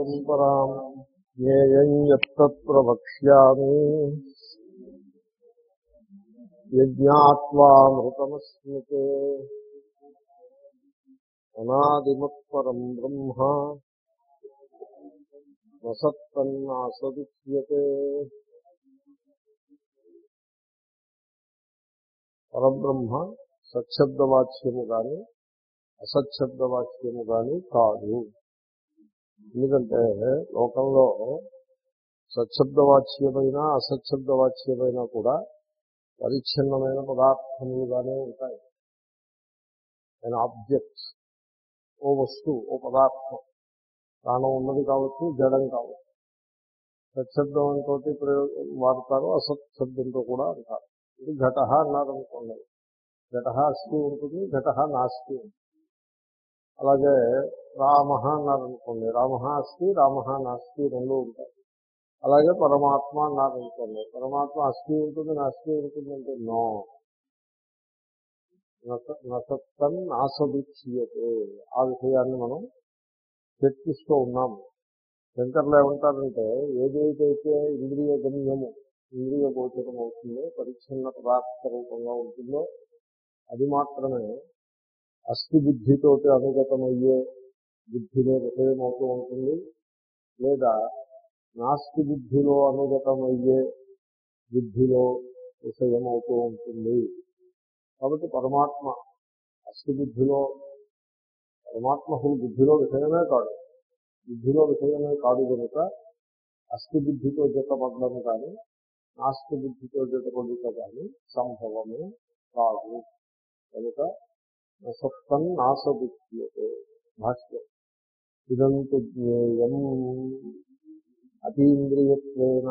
పరంపరాం జ్ఞేయం యత్తత్ప్రవక్ష్యామి యజ్ఞాత్వామృతమస్మితే అనాదిమత్పరం బ్రహ్మ వసత్తన్నాసదుచ్యతే పరబ్రహ్మ సత్శబ్దవాచ్యము గాని అసత్శబ్దవాక్యము గాని కాదు ఎందుకంటే లోకంలో సత్శబ్దవాచ్యమైన అసత్శబ్దవాచ్యమైన కూడా పరిచ్ఛిన్నమైన పదార్థములుగానే ఉంటాయి. అండ్ ఆబ్జెక్ట్స్ ఓ వస్తువు ఓ పదార్థం. ప్రాణం ఉన్నది కావచ్చు జడం కావచ్చు సత్శబ్దంతో ప్రయోగం వాడతారు అసత్శబ్దంతో కూడా అంటారు. ఇది ఘట అన్నారు అనుకోండి ఘట అస్థి ఉంటుంది ఘట నాస్తి ఉంటుంది. అలాగే రామ అన్నారనుకోండి రామ అస్తి రామ నాస్తి రెండు ఉంటాయి. అలాగే పరమాత్మ అన్నారనుకోండి పరమాత్మ అస్థి ఉంటుంది నాస్తి ఉంటుంది అంటే నో. నసత్తన్ నాసదుచ్యతే ఆ విషయాన్ని మనం చర్చిస్తూ ఉన్నాము. శంకర్లు ఏమంటారంటే ఏదైతే ఇంద్రియ గమ్యము ఇంద్రియ గోచరం అవుతుందో పరిచ్ఛిన్న పదార్థ రూపంగా ఉంటుందో అది మాత్రమే అస్థి బుద్ధితోటి అనుగతమయ్యే బుద్ధిలో విషయమవుతూ ఉంటుంది. లేదా నాస్తి బుద్ధిలో అనుగతమయ్యే బుద్ధిలో విషయమవుతూ ఉంటుంది. కాబట్టి పరమాత్మ అస్థి బుద్ధిలో పరమాత్మ బుద్ధిలో విషయమే కాదు. బుద్ధిలో విషయమే కాదు కనుక అస్థి బుద్ధితో జతపడడం కానీ నాస్తి బుద్ధితో జతపడుట కానీ సంభవమే కాదు. కనుక సత్తం నాసదుచ్యతే భాష్యం. ఇదంతు జ్ఞేయం అతీంద్రియత్వేన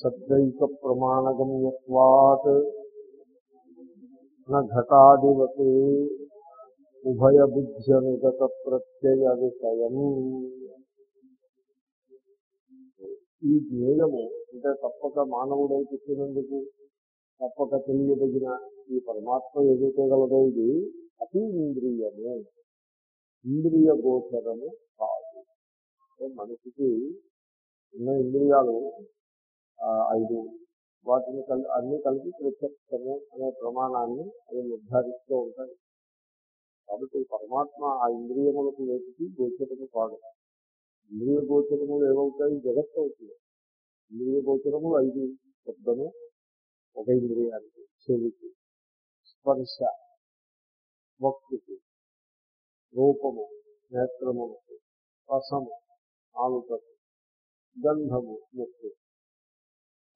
శబ్దైక ప్రమాణగమ్యవాత్ ఘటాదివత్ ఉభయబుద్ధ్యనుగత ప్రత్యయ విషయం ఈ జ్ఞేయము అంటే తప్పక మానవుడై పుట్టినందుకు తప్పక తెలియదగిన ఈ పరమాత్మ ఏదైతే గలదో ఇది అతి ఇంద్రియము. ఇంద్రియ గోచరము కాదు. మనిషికి ఉన్న ఇంద్రియాలు ఐదు. వాటిని కలి అన్ని కలిపి ప్రత్యక్షము అనే ప్రమాణాన్ని అవి నిర్ధారిస్తూ ఉంటాయి. కాబట్టి పరమాత్మ ఆ ఇంద్రియములకు వేటికి గోచరము కాదు. ఇంద్రియ గోచరములు ఏమవుతాయి? జగత్తు అవుతుంది ఇంద్రియ గోచరములు ఐదు. శబ్దము ఒక ఇంద్రియానికి చెవికి స్పర్శ భక్తికి రూపము నేత్రములకు రసము ఆలుకకు గంధము ముక్కు.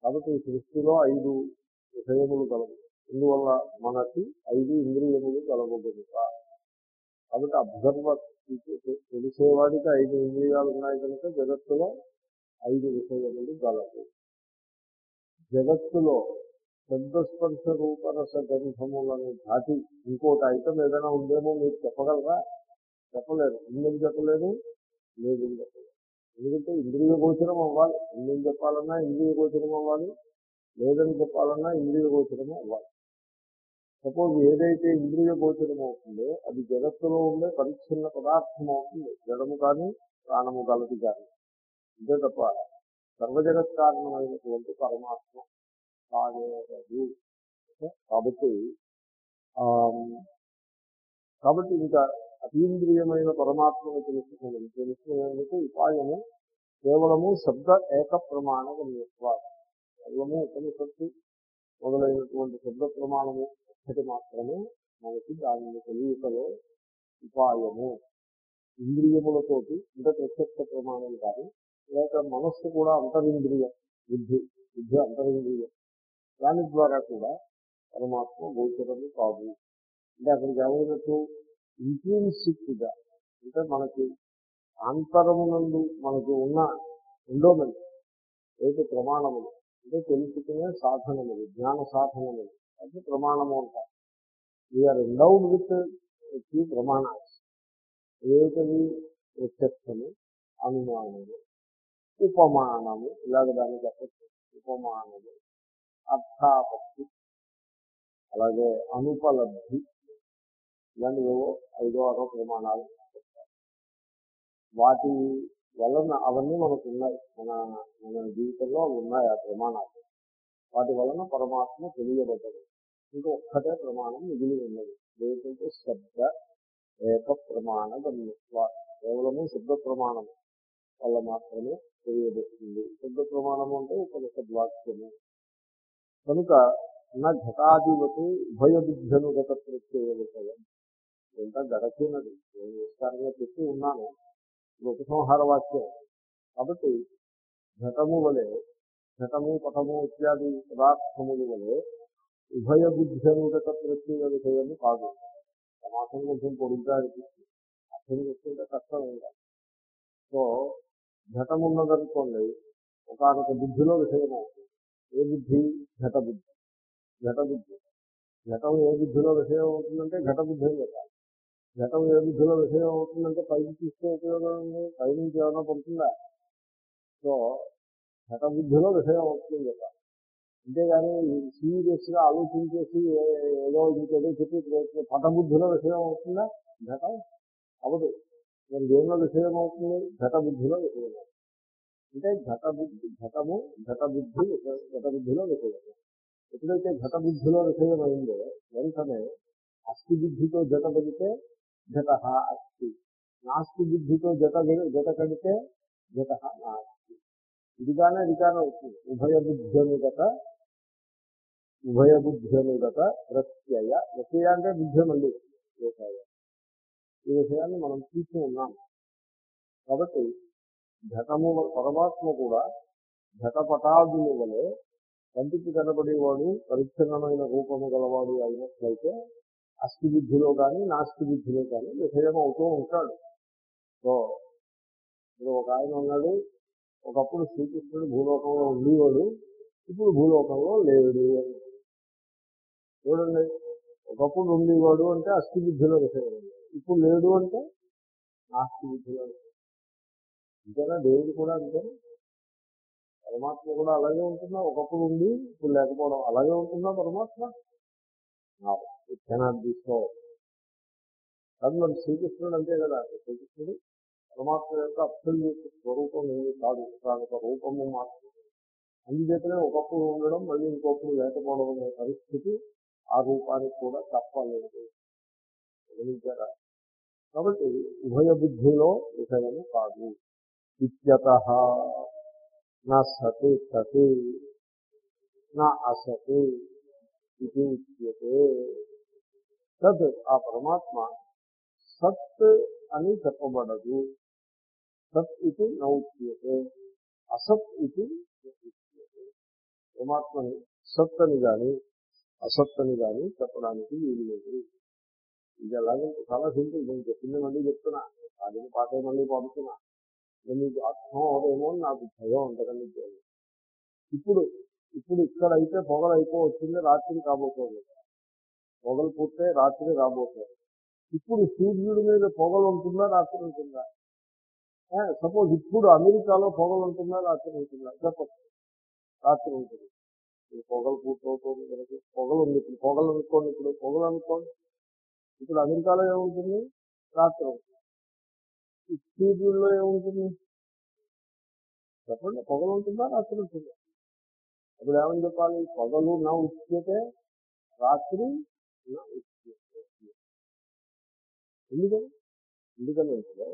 కాబట్టి ఈ సృష్టిలో ఐదు విషయములు కలవు. ఇందువల్ల మనకి ఐదు ఇంద్రియములు కలవు కాబట్టి అబ్జర్వర్ తెలిసేవాడికి ఐదు ఇంద్రియాలు ఉన్నాయి కనుక జగత్తులో ఐదు విషయములు గలవు జగత్తులో శబ్దస్పర్శ రూపరస గంధములను దాటి ఇంకోటి ఐటమ్ ఏదైనా ఉందేమో మీరు చెప్పగలరా? చెప్పలేదు. ఇందుకు చెప్పలేదు? లేదు చెప్పలేదు. ఎందుకంటే ఇంద్రియ గోచరం అవ్వాలి. ఇందుకు చెప్పాలన్నా ఇంద్రియ గోచరం అవ్వాలి. లేదని చెప్పాలన్నా ఇంద్రియ గోచరం అవ్వాలి. సపోజ్ ఏదైతే ఇంద్రియ గోచరం అవుతుందో అది జగత్తులో ఉండే పరిచ్ఛిన్న పదార్థం అవుతుంది. జడము కానీ ప్రాణము గలది కానీ. అంతే తప్ప సర్వజగత్ కారణమైనటువంటి పరమాత్మ కాబట్టి కాబట్టి ఇంకా అతీంద్రియమైన పరమాత్మను తెలుసుకుని తెలుసుకునేందుకు ఉపాయము కేవలము శబ్ద ఏక ప్రమాణ గమ్యత్వ కేవలము ఉపనిషత్తు మొదలైనటువంటి శబ్ద ప్రమాణము ఒక్కటి మాత్రమే మనకి దానిని తెలియకలో ఉపాయము ఇంద్రియములతోటి అంటే ప్రత్యక్ష ప్రమాణం కానీ లేక మనస్సు కూడా అంతరింద్రియ బుద్ధి బుద్ధి అంతరింద్రియం. దాని ద్వారా కూడా పరమాత్మ గోచరము కాదు. అంటే అక్కడికి ఏమైనట్టు ఇంట్రెన్సిక్గా అంటే మనకి అంతరమునందు మనకి ఉన్న ఎండోమెంట్ ఏది ప్రమాణములు అంటే తెలుసుకునే సాధనములు జ్ఞాన సాధనములు అది ప్రమాణము అంటారు వీఆర్ ఎండౌడ్ విత్ వచ్చి ప్రమాణాలు ఏమిటవి ప్రత్యక్షము అనుమానము ఉపమానము ఇలాగ దాన్ని చెప్పచ్చు ఉపమానము. అర్థాపత్తి అలాగే అనుపలబ్ధి ఇలాంటివేవో ఐదో ఆరో ప్రమాణాలు వాటి వలన అవన్నీ మనకు ఉన్నాయి. మన మన జీవితంలో ఉన్నాయి ఆ ప్రమాణాలు? వాటి వలన పరమాత్మ తెలియబడ్డది ఇంకా ఒక్కటే ప్రమాణం మిగిలి ఉన్నది. ఏంటంటే శబ్ద ఏక ప్రమాణ గమ్యత్వ కేవలము శబ్ద ప్రమాణము వల్ల మాత్రమే తెలియబడుతుంది. శబ్ద ప్రమాణము అంటే ఉపనిషద్వాక్యము కనుక నా ఘటాధిపతి ఉభయ బుద్ధనుగత ప్రత్యయ ఎంత గడచినది నేను విస్తారంగా చెప్పి ఉన్నాను. ఇది ఉపసంహార వాక్యం కాబట్టి ఘటము వలె ఘటము పటము ఇత్యాది పదార్థములు వలె ఉభయ బుద్ధనుగత ప్రత్యయ విషయము కాదు. సమాసం కొంచెం పొడుగ్గా అనిపిస్తుంది. అర్థం చేసుకుంటే కష్టం ఇంకా. సో ఘటం ఉన్నదనుకోండి ఒకనొక బుద్ధిలో విషయం అవుతుంది ఏ బుద్ధి? ఘట బుద్ధి. ఘట బుద్ధి. ఘటం ఏ బుద్ధిలో విషయం అవుతుందంటే ఘట బుద్ధి అని చెప్పాలి ఘటం ఏ బుద్ధిలో విషయం అవుతుందంటే పైకి తీస్తే ఉపయోగం ఉంది పై నుంచి ఏమైనా పడుతుందా? సో ఘట బుద్ధిలో విషయం అవుతుందని చెప్పాలి అంతేగాని సీరియస్గా ఆలోచించేసి ఏదో ఇంకేదో చెప్పి పటబుద్ధిలో విషయం అవుతుందా? ఘటం అవదు. మరి దేనిలో విషయం అవుతుంది? ఘట బుద్ధిలో విషయం అవుతుంది. అంటే ఘట బుద్ధి ఘటము ఘట బుద్ధి ఘట బుద్ధిలో విషయం ఎప్పుడైతే ఘట బుద్ధిలో విషయం అయిందో వెంటనే అస్థి బుద్ధితో జత పడితే ఘట అస్థి. నాస్తి బుద్ధితో జత జత కడితే ఘట నాస్తి ఇదిగానే అధికారం అవుతుంది. ఉభయ బుద్ధ్యనుగత ఉభయ బుద్ధ్యనుగత ప్రత్యయ. ప్రత్యయ అంటే బుద్ధి మళ్ళీ ఈ విషయాన్ని మనం చూస్తూ ఉన్నాం. కాబట్టి ఘటము పరమాత్మ కూడా ఘటపటాదుల వలె కంటికి కనబడేవాడు పరిచ్ఛిన్నమైన రూపము గలవాడు అయినట్లయితే అస్థి బుద్ధిలో కానీ నాస్తి బుద్ధిలో కానీ విషయం అవుతూ ఉంటాడు సో ఇప్పుడు ఒక ఆయన ఉన్నాడు ఒకప్పుడు శ్రీకృష్ణుడు భూలోకంలో ఉండేవాడు ఇప్పుడు భూలోకంలో లేడు అని చూడండి ఒకప్పుడు ఉండేవాడు అంటే అస్థి బుద్ధిలో విషయం ఇప్పుడు లేడు అంటే నాస్తి బుద్ధిలో విషయం. అంతేనా దేవుడు కూడా అంతే. పరమాత్మ కూడా అలాగే ఉంటుందా ఒకప్పుడు ఉంది ఇప్పుడు లేకపోవడం. అలాగే ఉంటుందా పరమాత్మ? కెనాట్ కానీ సో అది మరి శ్రీకృష్ణుడు అంతే కదా. శ్రీకృష్ణుడు పరమాత్మ యొక్క అబ్సల్యూట్ స్వరూపం ఏమి కాదు. దాని యొక్క రూపము మాత్రం అందుచేతనే ఒకప్పుడు ఉండడం మళ్ళీ ఇంకొకప్పుడు లేకపోవడం అనే పరిస్థితి ఆ రూపానికి కూడా తప్పలేదు గమనించారా? కాబట్టి ఉభయ బుద్ధిలో విషయము కాదు. ఇత్యత నా సతి సతి నా అసతి ఇది ఉచ్యతే తద్ ఆ పరమాత్మ సత్ అని చెప్పబడదు. సత్ ఇది నౌచ్యతే అసత్ ఇది పరమాత్మని సత్ అని కానీ అసత్ అని కానీ చెప్పడానికి వీలు లేదు. ఇది ఎలాగంటే చాలా సింపుల్. నేను చెప్పింది మళ్ళీ చెప్తున్నా. పాడిన పాటే మళ్ళీ పంపుతున్నా. మీకు అర్థం అవదేమో అని నాకు భయం అంతకండి ఇప్పుడు ఇప్పుడు ఇక్కడ అయితే పొగలు అయిపోవచ్చింది రాత్రి కాబోతోంది. పొగలు పుట్టే రాత్రి రాబోతోంది ఇప్పుడు సూర్యుడి మీద పొగలు ఉంటుందా రాత్రి ఉంటుందా? సపోజ్ ఇప్పుడు అమెరికాలో పొగలు ఉంటుందా రాత్రి ఉంటుందా? చెప్పచ్చు రాత్రి ఉంటుంది. ఇప్పుడు పొగలు పూర్తవుతుంది కనుక పొగలు ఉంది. ఇప్పుడు పొగలు అనుకోండి ఇప్పుడు పొగలు అనుకోండి. ఇప్పుడు అమెరికాలో ఏముంటుంది? రాత్రి ఉంటుంది. సూర్యుల్లో ఏముంటుంది? చెప్పండి పొగలు ఉంటుందా రాత్రి ఉంటుందా? అప్పుడు ఏమని చెప్పాలి? పొగలు నా ఉచ్యతే రాత్రి నా ఉచ్యతే ఎందుకని? ఎందుకనంటే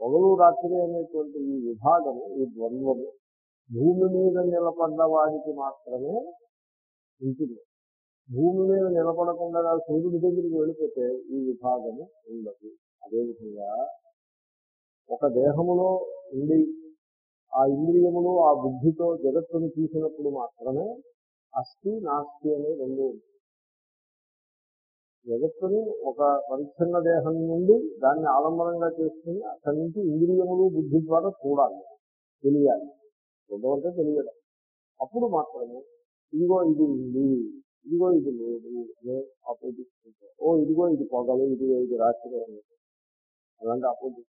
పొగలు రాత్రి అనేటువంటి ఈ విభాగము ఈ ద్వంద్వము భూమి మీద నిలబడ్డ వాడికి మాత్రమే ఉంటుంది. భూమి మీద నిలబడకుండా సూర్యుడి దగ్గరికి వెళ్ళిపోతే ఈ విభాగము ఉండదు. అదేవిధంగా ఒక దేహములో ఉండి ఆ ఇంద్రియములు ఆ బుద్ధితో జగత్తును చూసినప్పుడు మాత్రమే అస్థి నాస్తి అనే రెండు జగత్తుని ఒక పరిచ్ఛిన్న దేహం నుండి దాన్ని ఆలంబనంగా చేసుకుని అక్కడి నుంచి ఇంద్రియములు బుద్ధి ద్వారా చూడాలి. తెలియాలి. చూడమంటే తెలియడం. అప్పుడు మాత్రమే ఇదిగో ఇది ఉంది ఇదిగో ఇది లేదు అనే ఆపోజిట్ ఓ ఇదిగో ఇది పొగలు ఇదిగో ఇది రాత్రి అని అలాంటి ఆపోజిట్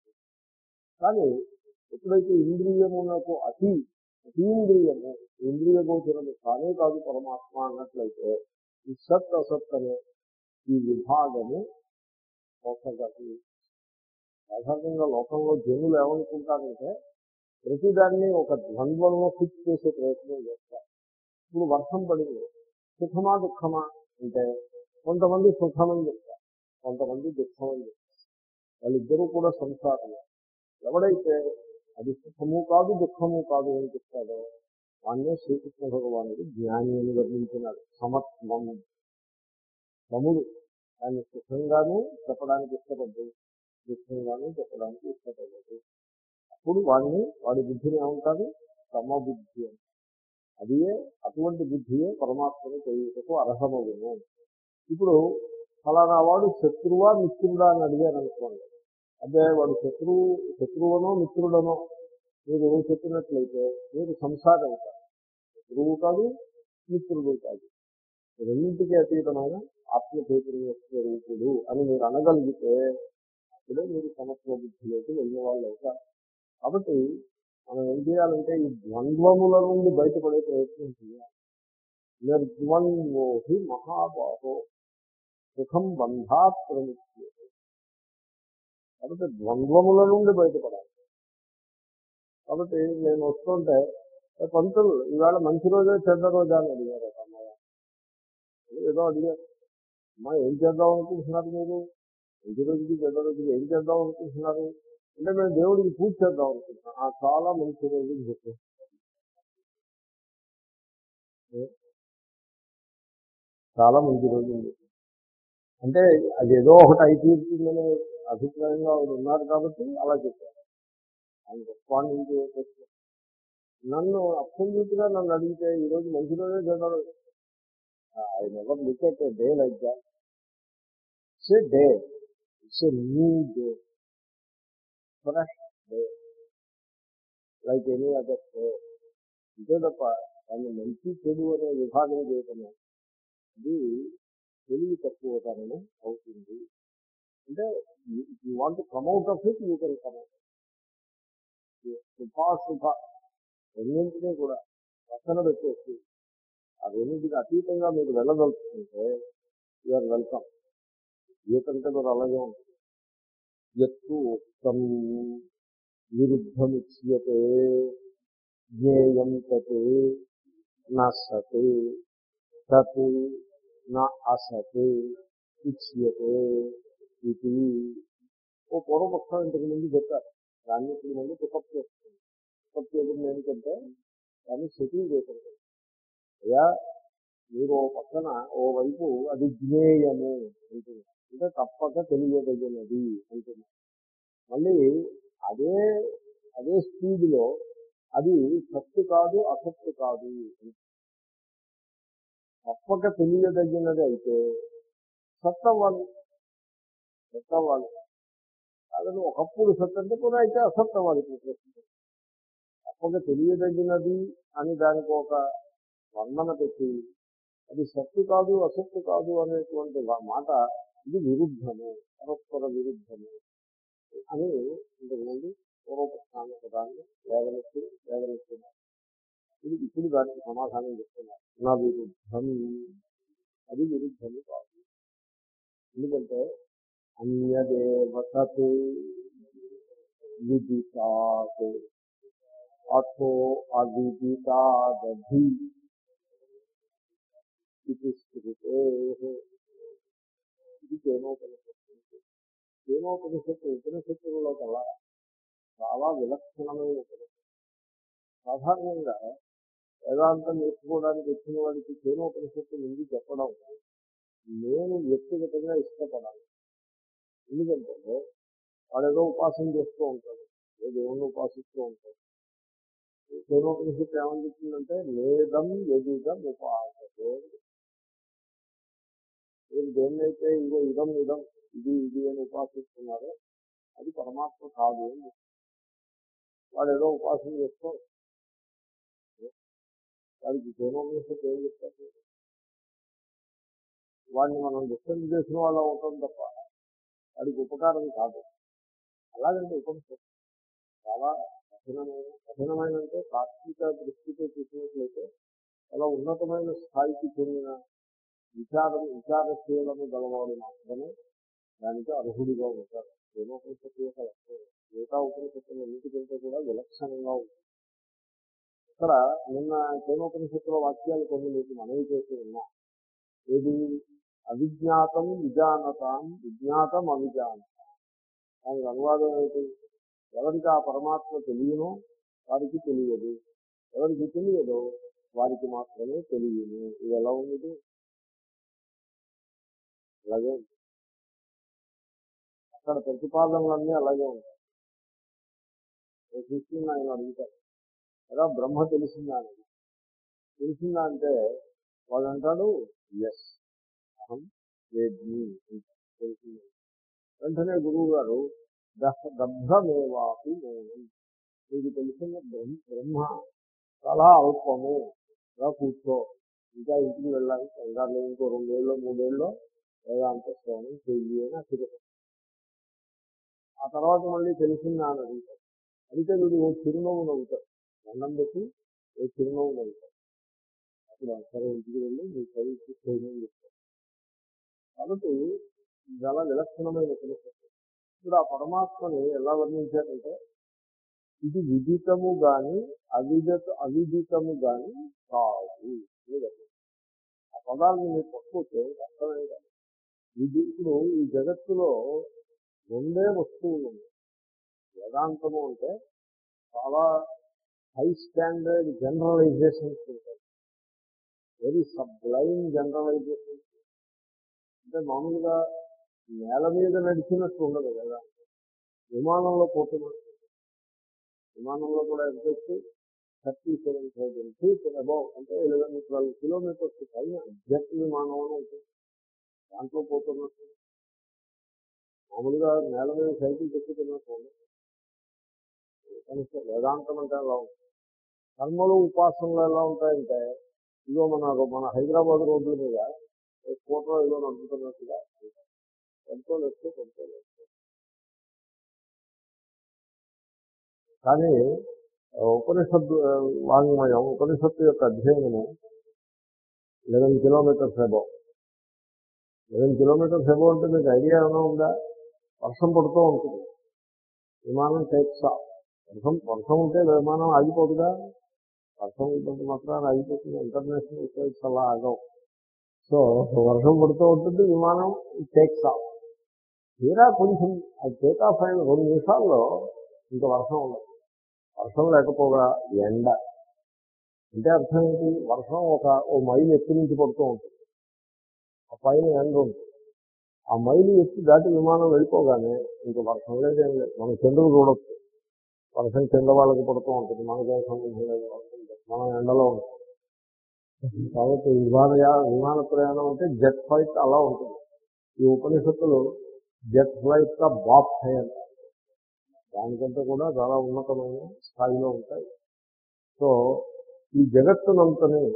కానీ ఎప్పుడైతే ఇంద్రియమునకు అతి అతీంద్రియము ఇంద్రియ గోచరము కానే కాదు పరమాత్మ అన్నట్లయితే ఈ సత్ అసత్ అనే ఈ విభాగము ఒకటి సాధారణంగా లోకంలో జనులు ఏమనుకుంటారంటే ప్రతిదాన్ని ఒక ద్వంద్వంలో ఫిక్స్ చేసే ప్రయత్నం చేస్తారు. ఇప్పుడు వర్షం పడింది. సుఖమా దుఃఖమా అంటే కొంతమంది సుఖమని చెప్తారు కొంతమంది దుఃఖమని చెప్తారు. వాళ్ళిద్దరూ కూడా సంసారమే. ఎవడైతే అది సుఖము కాదు దుఃఖము కాదు అని చెప్తాడో వాన్నే శ్రీకృష్ణ భగవానుడు జ్ఞాని అని వర్ణించినాడు. సమత్వం తముడు దాన్ని సుఖంగాను చెప్పడానికి ఇష్టపడ్డు దుఃఖంగానూ చెప్పడానికి ఇష్టపడ్డదు అప్పుడు వాడిని వాడి బుద్ధిని ఏమంటారు సమబుద్ధి అని. అదియే అటువంటి బుద్ధియే పరమాత్మను తెలియటకు అర్హమవును ఇప్పుడు ఫలానా వాడు శత్రువా మిత్రుడా అని అడిగారు అనుకోండి అదే వాడు శత్రువు శత్రువునో మిత్రుడనో మీరు చెప్పినట్లయితే మీరు సంసారం కాదు. శత్రువు కాదు మిత్రుడు కాదు. రెండింటికి అతీతమైన ఆత్మ స్వరూపుడు అని మీరు అనగలిగితే అప్పుడే మీరు సమత్వ బుద్ధిలోకి వెళ్ళిన వాళ్ళు అవుతారు కాబట్టి మనం ఏం చేయాలంటే ఈ ద్వంద్వముల నుండి బయటపడే ప్రయత్నం చేయాలి. నిర్ద్వంద్వోహి మహాబాహో సుఖం బంధాత్ ప్రముఖ్యం. కాబట్టి ద్వంద్వముల నుండి బయటపడాలి. కాబట్టి నేను వస్తుంటే పంతులు ఈవేళ మంచి రోజే చెడ్డ రోజా అని అడిగారు ఒక అమ్మాయి. ఏదో అడిగారు. అమ్మా ఏం చేద్దాం అనుకుంటున్నారు మీరు? మంచి రోజుకి చెడ్డ రోజుకి ఏం చేద్దాం అనుకుంటున్నారు? అంటే మేము దేవుడికి పూజ చేద్దాం అనుకుంటున్నాం. ఆ చాలా మంచి రోజు అని చెప్పి. చాలా మంచి రోజు ఉంది అంటే అది ఏదో ఒకటి అయితీరుతుందనే అభిప్రాయంగా ఆవిడ ఉన్నారు కాబట్టి అలా చెప్పారు. ఆయన రెస్పాండింగ్ నన్ను అబ్సల్యూట్గా నన్ను అడిగితే ఈ రోజు మంచి రోజే చెడ్డ రోజు I never look at day like that it's a day. It's a new day. Fresh day like any other day ఇదే తప్ప దాన్ని మంచి చెడు అనే విభాగం చేయటమే ఇది తెలివి తక్కువ కారణం అవుతుంది. అంటే you want come out of it you can come out శుభాశుభ రెండింటినీ కూడా పక్కన పెట్టేసి ఆ రెండింటికి అతీతంగా మీరు వెళ్ళదలుచుకుంటే యూఆర్ వెల్కమ్ ఏకంటే మీరు అలాగే ఉంటుంది. ఎత్తు ఉత్తం విరుద్ధమిచ్యతే జ్ఞేయం తత్ నసత్ తత్ నా అసత్ ఇచ్యతే ఇది ఓ పూర్వపక్షం ఇంతకు ముందు చెప్పారు దాన్ని ఇప్పుడు మళ్ళీ పికప్ చేస్తుంది పికప్ చేయడం ఏంటంటే దాన్ని సెటిల్ చేయకూడదు అయ్యా మీరు ఓ పక్కన ఓ వైపు అది జ్ఞేయము అంటున్నారు. అంటే తప్పక తెలియదగినది అంటున్నారు. మళ్ళీ అదే అదే స్పీడ్లో అది సత్తు కాదు అసత్తు కాదు తప్పక తెలియదగినది అయితే సత్తవ్వాలి సత్తవ్వాలి కాదని ఒకప్పుడు సత్ అంటే కూడా అయితే అసత్తవ్వాలి ప్రశ్న తప్పక తెలియదగినది అని దానికి ఒక వర్ణన పెట్టి అది సత్తు కాదు అసత్తు కాదు అనేటువంటి మాట ఇది విరుద్ధము పరస్పర విరుద్ధము అని ఇంతకుముందు పూర్వపక్షాన్ని పదాన్ని వేదనెత్తి వేదనెత్తున్నారు ఇది ఇప్పుడు దానికి సమాధానం చెప్తున్నారు. నా విరుద్ధం అది విరుద్ధము కాదు. ఎందుకంటే అన్యదేవతత్ విదితాత్ అథో అవిదితాదధి ఇది స్మృతే ఇది కేనోపనిషత్తు కేనోపనిషత్తు ఉపనిషత్తులలో కల్లా చాలా విలక్షణమైన ఉపనిషత్తు. సాధారణంగా వేదాంతం నేర్చుకోవడానికి వచ్చిన వాడికి కేనోపనిషత్తు ముందు చెప్పడం. నేను వ్యక్తిగతంగా ఇష్టపడాలి ఎందుకంటే వాడు ఏదో ఉపాసన చేస్తూ ఉంటాడు. ఏ దేవుణ్ణి ఉపాసిస్తూ ఉంటాడు. ఉపనిషత్తు ఏమని చెప్తుందంటే నేదం ఎదిదం ఉపాసతే. మీరు దేన్నైతే ఇదో ఇదం ఇదం ఇది ఇది అని ఉపాసిస్తున్నారో అది పరమాత్మ కాదు అని వాడు ఏదో ఉపాసన చేస్తూ వాడికి దేనోపనిషత్తు ఏం చెప్తారు వాడిని మనం డిస్టర్బ్ చేసిన వాళ్ళు అవుతాం తప్ప వాడికి ఉపకారం కాదు. అలాగంటే ఉపనిషత్తు. చాలా కఠినమైన కఠినమైన అంటే తాత్విక దృష్టితో చూసినట్లయితే చాలా ఉన్నతమైన స్థాయికి చెందిన విచారం విచారశీలము గలవాడు మాత్రమే దానికి అర్హుడిగా ఉంటారు ప్రేమోపనిషత్తు యొక్క లక్ష్యం మిగతా ఉపనిషత్తులు ఎన్నిటికంటే కూడా విలక్షణంగా ఉంటుంది ఇక్కడ నిన్న ప్రేమోపనిషత్తుల వాక్యాలు కొన్ని మీకు మనవి చేసి ఉన్నా. ఏది? అవిజ్ఞాతం విజానతాం విజ్ఞాతం అవిజానత. దానికి అనువాదం ఏమిటి? ఎవరికి ఆ పరమాత్మ తెలియనో వారికి తెలియదు. ఎవరికి తెలియదో వారికి మాత్రమే తెలియను ఇది ఎలా ఉంది? అలాగే అక్కడ ప్రతిపాదనలన్నీ అలాగే ఉంటాయి. శిష్యుని ఆయన అడుగుతారు కదా బ్రహ్మ తెలిసిందా అని తెలిసిందా అంటే వాడు అంటాడు ఎస్ అహం వేద్మి వెంటనే గురువు గారు దబ్ధమేవాపి నేను మీకు తెలిసిన బ్రహ్మ చాలా అల్పము. ఇలా కూర్చో. ఇంకా ఇంటికి వెళ్ళాలి కంగారులో ఇంకో రెండేళ్ళు మూడేళ్ళు వేదాంత శ్రవణం చెయ్యి అని అతిరేకం ఆ తర్వాత మళ్ళీ తెలిసిందా అని అడుగుతాడు అయితే వీడు ఓ చిరునవ్వు నవ్వుతాడు దండం పెట్టి ఓ చిరునవ్వు నవ్వుతాడు అప్పుడు సరే ఇంటికి వెళ్ళి మీ చదువు చేయమని చెప్తాడు కాబట్టి చాలా విలక్షణమైన ఉపనిషత్తు ఇప్పుడు ఆ పరమాత్మని ఎలా వర్ణించారంటే ఇది విదితము గాని అవిదిత అవిదితము గాని కాదు అని ఆ పదాలను మీరు పట్టుకోవచ్చు అర్థమే కాదు ఇది ఇప్పుడు ఈ జగత్తులో రెండే వస్తువులు ఉన్నాయి. వేదాంతము అంటే చాలా హై స్టాండర్డ్ జనరలైజేషన్స్ ఉంటాయి. Very sublime generalizations. అంటే మామూలుగా నేల మీద నడిచినట్టు ఉండదు కదా. విమానంలో పోతున్నట్టు. విమానంలో కూడా ఎంత వచ్చి thirty seven thousand feet above అంటే ఎలెవెన్ ట్వెల్వ్ కిలోమీటర్స్ పైన జెట్ విమానం అని ఉంటుంది. దాంట్లో పోతున్నట్టు. మామూలుగా నేల మీద సైకిల్ పెట్టుకున్నట్టు ఉండదు. కనుక వేదాంతం అంటే ఎలా ఉంటుంది. కర్మలు ఉపాసనలు ఎలా ఉంటాయంటే ఇదిగో మన మన హైదరాబాద్ రోడ్ల మీద స్కూటర్ ఏదో నడుపుతున్నట్టుగా కంట్రోల్ వస్తే కంట్రోల్ వస్తే కానీ ఉపనిషత్తు వాంగ్మయం ఉపనిషత్తు యొక్క అధ్యయనము eleven kilometres above eleven kilometres above అంటే మీకు ఐడియా ఏమైనా ఉందా? వర్షం పడుతూ ఉంటుంది. విమానం టేక్స్ వర్షం వర్షం ఉంటే విమానం ఆగిపోతుందా? వర్షం ఉంటుంది మాత్రం ఆగిపోతుంది. ఇంటర్నేషనల్ ఫ్లైట్స్ అలా ఆగవు. సో వర్షం పడుతూ ఉంటుంది విమానం టేక్స్ ఆఫ్ తీరా కొంచెం అది టేక్ ఆఫ్ అయిన రెండు నిమిషాల్లో ఇంకా వర్షం ఉండదు. వర్షం లేకపోగా ఎండ. అంటే అర్థం ఏంటి? వర్షం ఒక ఓ మైలు ఎత్తి నుంచి పడుతూ ఉంటుంది. ఆ పైన ఎండ ఉంటుంది. ఆ మైలు ఎత్తి దాటి విమానం వెళ్ళిపోగానే ఇంకా వర్షం లేదేం లేదు. మనం చంద్రుడు చూడొచ్చు. వర్షం కింద వాళ్ళకి పడుతూ ఉంటుంది. మనకేం సంబంధం లేదు. వర్షం మనం ఎండలో ఉంటాం. కాబట్టి విమానయా విమాన ప్రయాణం అంటే జెట్ ఫ్లైట్ అలా ఉంటుంది. ఈ ఉపనిషత్తులు జెట్ ఫ్లైట్ కా బాప్ హై అంటారు దానికంటే కూడా చాలా ఉన్నతమైన స్థాయిలో ఉంటాయి. సో ఈ జగత్తునంతని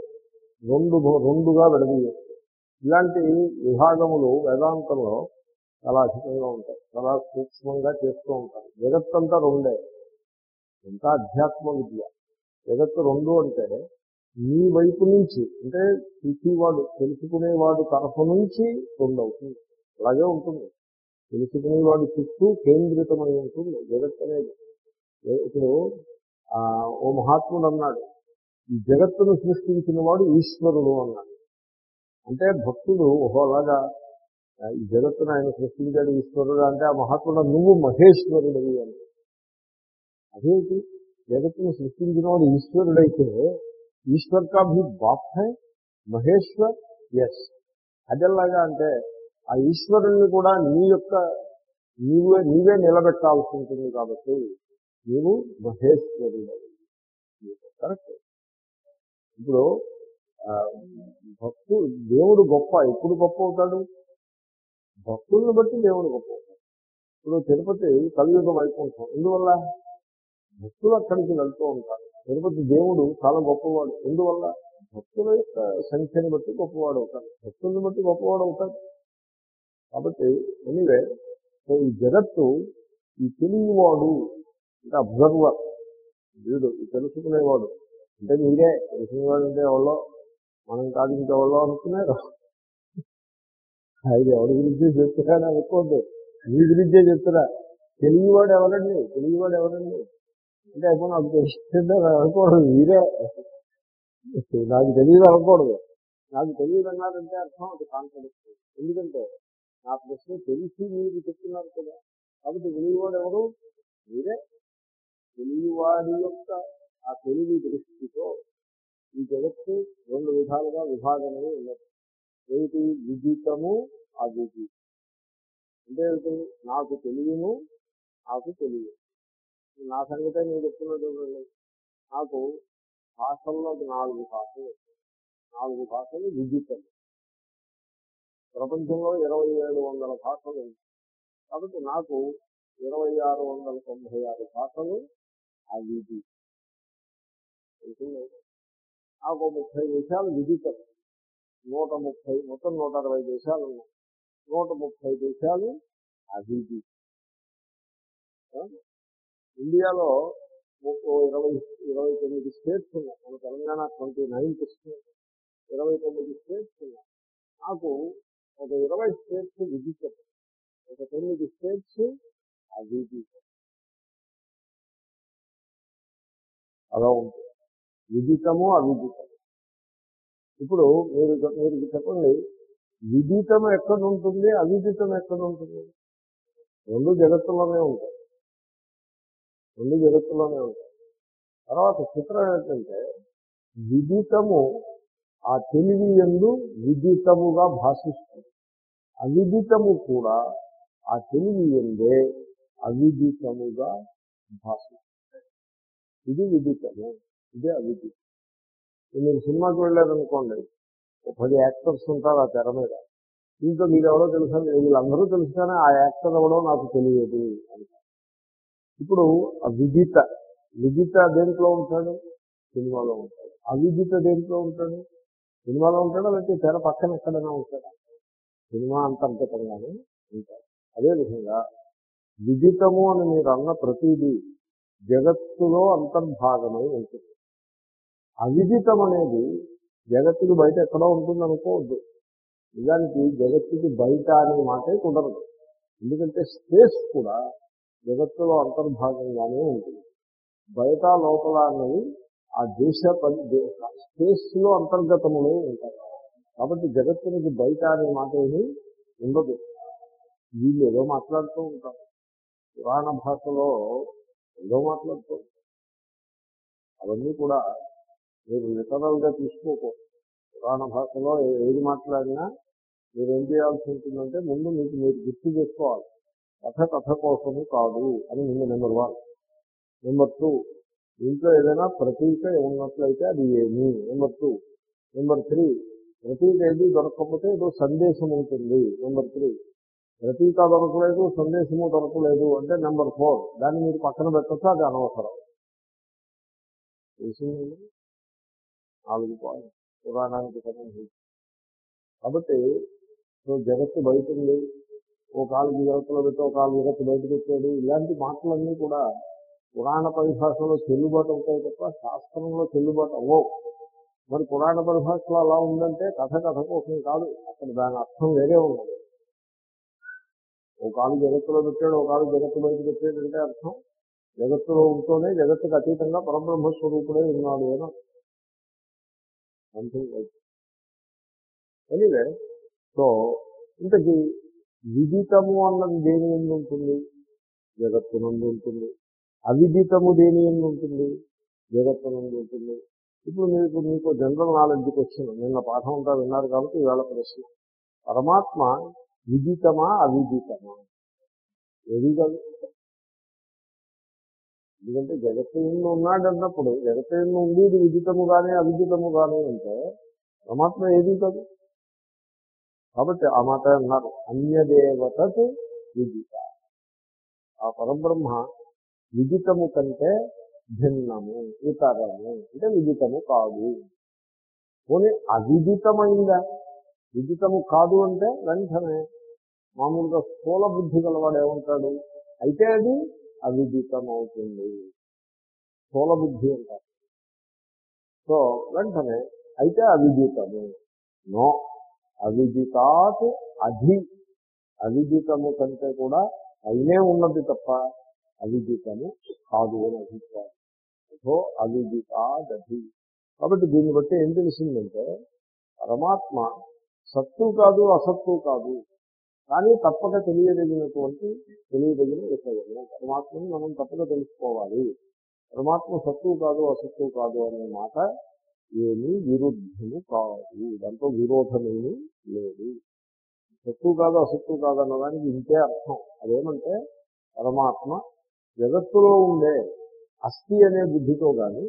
రెండు భో- రెండుగా విడదీయచ్చు. ఇలాంటి విభాగములు వేదాంతంలో చాలా అధికంగా ఉంటాయి. చాలా సూక్ష్మంగా చేస్తూ ఉంటారు జగత్తంతా రెండే. ఎంత అధ్యాత్మ విద్య జగత్తు రెండు అంటే మీ వైపు నుంచి అంటే చూసేవాడు తెలుసుకునేవాడు తరఫు నుంచి రెండు అవుతుంది అలాగే ఉంటుంది. తెలుసుకునేవాడు చుట్టూ కేంద్రితమై ఉంటుంది. జగత్ అనేది. ఇప్పుడు ఓ మహాత్ముడు అన్నాడు ఈ జగత్తును సృష్టించిన వాడు ఈశ్వరుడు అన్నాడు. అంటే భక్తుడు ఓహోలాగా ఈ జగత్తును ఆయన సృష్టించాడు ఈశ్వరుడు అంటే ఆ మహాత్ముడు నువ్వు మహేశ్వరుడివి అని అదేంటి? జగత్తును సృష్టించిన వాడు ఈశ్వరుడైతే ఈశ్వర్ కా భీ బాప్ హై? మహేశ్వర్? ఎస్ అదెల్లాగా అంటే ఆ ఈశ్వరుణ్ణి కూడా నీ యొక్క నీవే నీవే నిలబెట్టాల్సి ఉంటుంది కాబట్టి నీవు మహేశ్వరుడు. కరెక్ట్ ఇప్పుడు భక్తు దేవుడు గొప్ప ఎప్పుడు గొప్ప అవుతాడు? భక్తుల్ని బట్టి దేవుడు గొప్ప అవుతాడు. ఇప్పుడు తిరుపతి కలియుగ వైకుంఠం ఎందువల్ల? భక్తులు అక్కడికి వెళ్తూ ఉంటారు. తిరుపతి దేవుడు చాలా గొప్పవాడు. ఎందువల్ల? భక్తుల యొక్క సంఖ్యను బట్టి గొప్పవాడు అవుతాడు. భక్తుల్ని బట్టి గొప్పవాడు అవుతాడు. కాబట్టి ఎనివే సో ఈ జగత్తు ఈ తెలియవాడు అంటే అబ్జర్వర్. వీడు తెలుసుకునేవాడు. అంటే మీరే తెలుసుకునేవాడు అంటే ఎవరో మనం కాదు ఇంకెవరో అనుకున్నారు. అది ఎవరి గురించి చెప్తున్నాను అనుకోండి మీ గురించే చెప్తున్నా. తెలియవాడు ఎవరండి? తెలియవాడు ఎవరండి? అంటే అప్పుడు నాకు తెలిసిందని అనుకోవడం మీరే. నాకు తెలియదు అనకూడదు నాకు తెలియదు అన్నారంటే అర్థం అది కాన్ఫిడెన్స్ ఎందుకంటే నా ప్రశ్న తెలిసి మీరు చెప్తున్నారు కదా. కాబట్టి తెలియవాడు ఎవరు? మీరే. తెలియవాడి యొక్క ఆ తెలివి దృష్టితో ఈ జగత్తు రెండు విధాలుగా విభాగమే ఉన్నది. ఏమిటి? విదితము అవిధి అంటే నాకు తెలియను నాకు తెలియదు. నా సంగతే నేను చెప్తున్నాను చూడండి. నాకు భాషల్లో నాలుగు భాషలు నాలుగు భాషలు విదితము ప్రపంచంలో ఇరవై ఏడు వందల భాషలు ఉన్నాయి. కాబట్టి నాకు ఇరవై ఆరు వందల తొంభై ఆరు భాషలు అవిధి నాకు ముప్పై దేశాలు విధితలు నూట ముప్పై మొత్తం నూట అరవై దేశాలు ఉన్నాయి. నూట ముప్పై దేశాలు అభివృద్ధి ఇండియాలో ఇరవై ఇరవై తొమ్మిది స్టేట్స్ ఉన్నాయి. మన తెలంగాణ ట్వంటీ నైన్త్ స్టేట్ ఇరవై తొమ్మిది స్టేట్స్ ఉన్నాయి. నాకు ఒక ఇరవై స్టేట్స్ విజిట్ ఒక తొమ్మిది స్టేట్స్ అభివృద్ధి అలా ఉంటుంది. విదితము అవిదితము ఇప్పుడు మీరు మీరు చెప్పండి. విదితం ఎక్కడ ఉంటుంది? అవిదితం ఎక్కడ ఉంటుంది? రెండు జగత్తులోనే ఉంటాయి. రెండు జగత్తులోనే ఉంటాయి. తర్వాత చిత్రం ఏంటంటే విదితము ఆ తెలివి ఎందు విదితముగా భాషిస్తుంది. అవిదితము కూడా ఆ తెలివి ఎందే అవిదితముగా భాషిస్తుంది. ఇది విదితము ఇదే అవిదితం మీరు సినిమాకి వెళ్ళారనుకోండి ఒక పది యాక్టర్స్ ఉంటారు ఆ తెర మీద. దీంతో మీరు ఎవరో తెలుసా? వీళ్ళందరూ తెలుసుకానే ఆ యాక్టర్ ఎవడో నాకు తెలియదు అంటారు ఇప్పుడు ఆ విజిత దేంట్లో ఉంటాడు? సినిమాలో ఉంటాడు. అవిజిత దేంట్లో ఉంటాడు? సినిమాలో ఉంటాడా? లేకపోతే తెర పక్కన ఎక్కడైనా ఉంటాడా? సినిమా అంతర్గతంగానే ఉంటాడు. అదేవిధంగా విజితము అని మీరు అన్న ప్రతిదీ జగత్తులో అంతర్భాగమై ఉంటుంది. అవిదితం అనేది జగత్తుకి బయట ఎక్కడో ఉంటుంది అనుకోవద్దు. నిజానికి జగత్తుకి బయట అనే మాటే కుదరదు. ఎందుకంటే స్పేస్ కూడా జగత్తులో అంతర్భాగంగానే ఉంటుంది. బయట లోపల అన్నది ఆ దేశ స్పేస్లో అంతర్గతములే అంతర్గతములో ఉంటాయి. కాబట్టి జగత్తునికి బయట అనే మాట ఏమీ ఉండదు. వీళ్ళు ఏదో మాట్లాడుతూ ఉంటారు. పురాణ భాషలో ఏదో మాట్లాడుతూ అవన్నీ కూడా మీరు లిటరల్గా తీసుకోకు పురాణ భాషలో ఏది మాట్లాడినా మీరు ఏం చేయాల్సి ఉంటుందంటే ముందు మీకు మీరు గుర్తు చేసుకోవాలి. కథ కథ కోసము కాదు అని ముందు నెంబర్ వన్ నెంబర్ టూ ఇంట్లో ఏదైనా ప్రతీక ఉన్నట్లయితే అది ఏమి? నెంబర్ టూ నెంబర్ త్రీ ప్రతీక ఏది దొరకకపోతే ఏదో సందేశం ఉంటుంది. నెంబర్ త్రీ ప్రతీక దొరకలేదు సందేశము దొరకలేదు అంటే నెంబర్ ఫోర్ దాన్ని మీరు పక్కన పెట్టచ్చు అది అనవసరం. తెలిసిందండి నాలుగు పాయింట్ పురాణానికి సంబంధించి. కాబట్టి సో జగత్తు బయట ఉంది. ఓ కాలు జగత్తులో పెట్టి ఒక కాలు జగత్తు బయట పెట్టాడు ఇలాంటి మాటలన్నీ కూడా పురాణ పరిభాషలో చెల్లుబాటు అవుతాయి తప్ప శాస్త్రంలో చెల్లుబాటు అవ్వవు. మరి పురాణ పరిభాషలో అలా ఉందంటే కథ కథ కోసం కాదు. అక్కడ దాని అర్థం వేరే ఉన్నది. ఓ కాలు జగత్తులో పెట్టాడు ఒక కాలు జగత్తు బయట వచ్చాడంటే అర్థం జగత్తులో ఉంటూనే జగత్తుకు అతీతంగా పరబ్రహ్మ స్వరూపుడే ఉన్నాడు అని సంథింగ్ ఎనీవే సో ఇంతకీ విదితము అన్నది దేని ఎందు ఉంటుంది? జగత్తునందు ఉంటుంది. అవిదితము దేని ఎందు ఉంటుంది? జగత్తునందు ఉంటుంది. ఇప్పుడు మీకు మీకు జనరల్ నాలెడ్జ్కి వచ్చిన నిన్న పాఠం అంతా విన్నారు కాబట్టి ఇవాళ ప్రశ్న. పరమాత్మ విదితమా అవిదితమా? ఏది కాదు. ఎందుకంటే జగత్తు ఎందు ఉన్నాడన్నప్పుడు జగత్తు ఎందు ఉంది ఇది విదితము కానీ అవిదితము కానీ అంటే పరమాత్మ ఏది కాదు? కాబట్టి ఆ మాట అన్నారు. అన్యదేవతకు విదిత. ఆ పరబ్రహ్మ విదితము కంటే భిన్నము ఇతరము అంటే విదితము కాదు. పోనీ అవిదితమైందా? విదితము కాదు అంటే వెంటనే మామూలుగా స్థూల బుద్ధి గలవాడు ఏమంటాడు? అయితే అది అవిదితం అవుతుంది స్థూల బుద్ధి అంటారు. సో వెంటనే అయితే అవిదితము. నో. అవిదితాత్ అధి. అవిదితము కంటే కూడా అయినే ఉన్నది తప్ప అవిదితము కాదు అని అభిప్రాయం. సో అవిదితాదధి. కాబట్టి దీన్ని బట్టి ఏం తెలిసిందంటే పరమాత్మ సత్తు కాదు అసత్తు కాదు. కానీ తప్పక తెలియదగినటువంటి తెలియదగిన విషయము. పరమాత్మను మనం తప్పక తెలుసుకోవాలి. పరమాత్మ సత్తు కాదు అసత్తు కాదు అనే మాట ఏమీ విరుద్ధము కాదు. దాంట్లో విరోధమేమీ లేదు. సత్తు కాదు అసత్తు కాదు అన్నదానికి ఇంతే అర్థం. అదేమంటే పరమాత్మ జగత్తులో ఉండే అస్థి అనే బుద్ధితో కానీ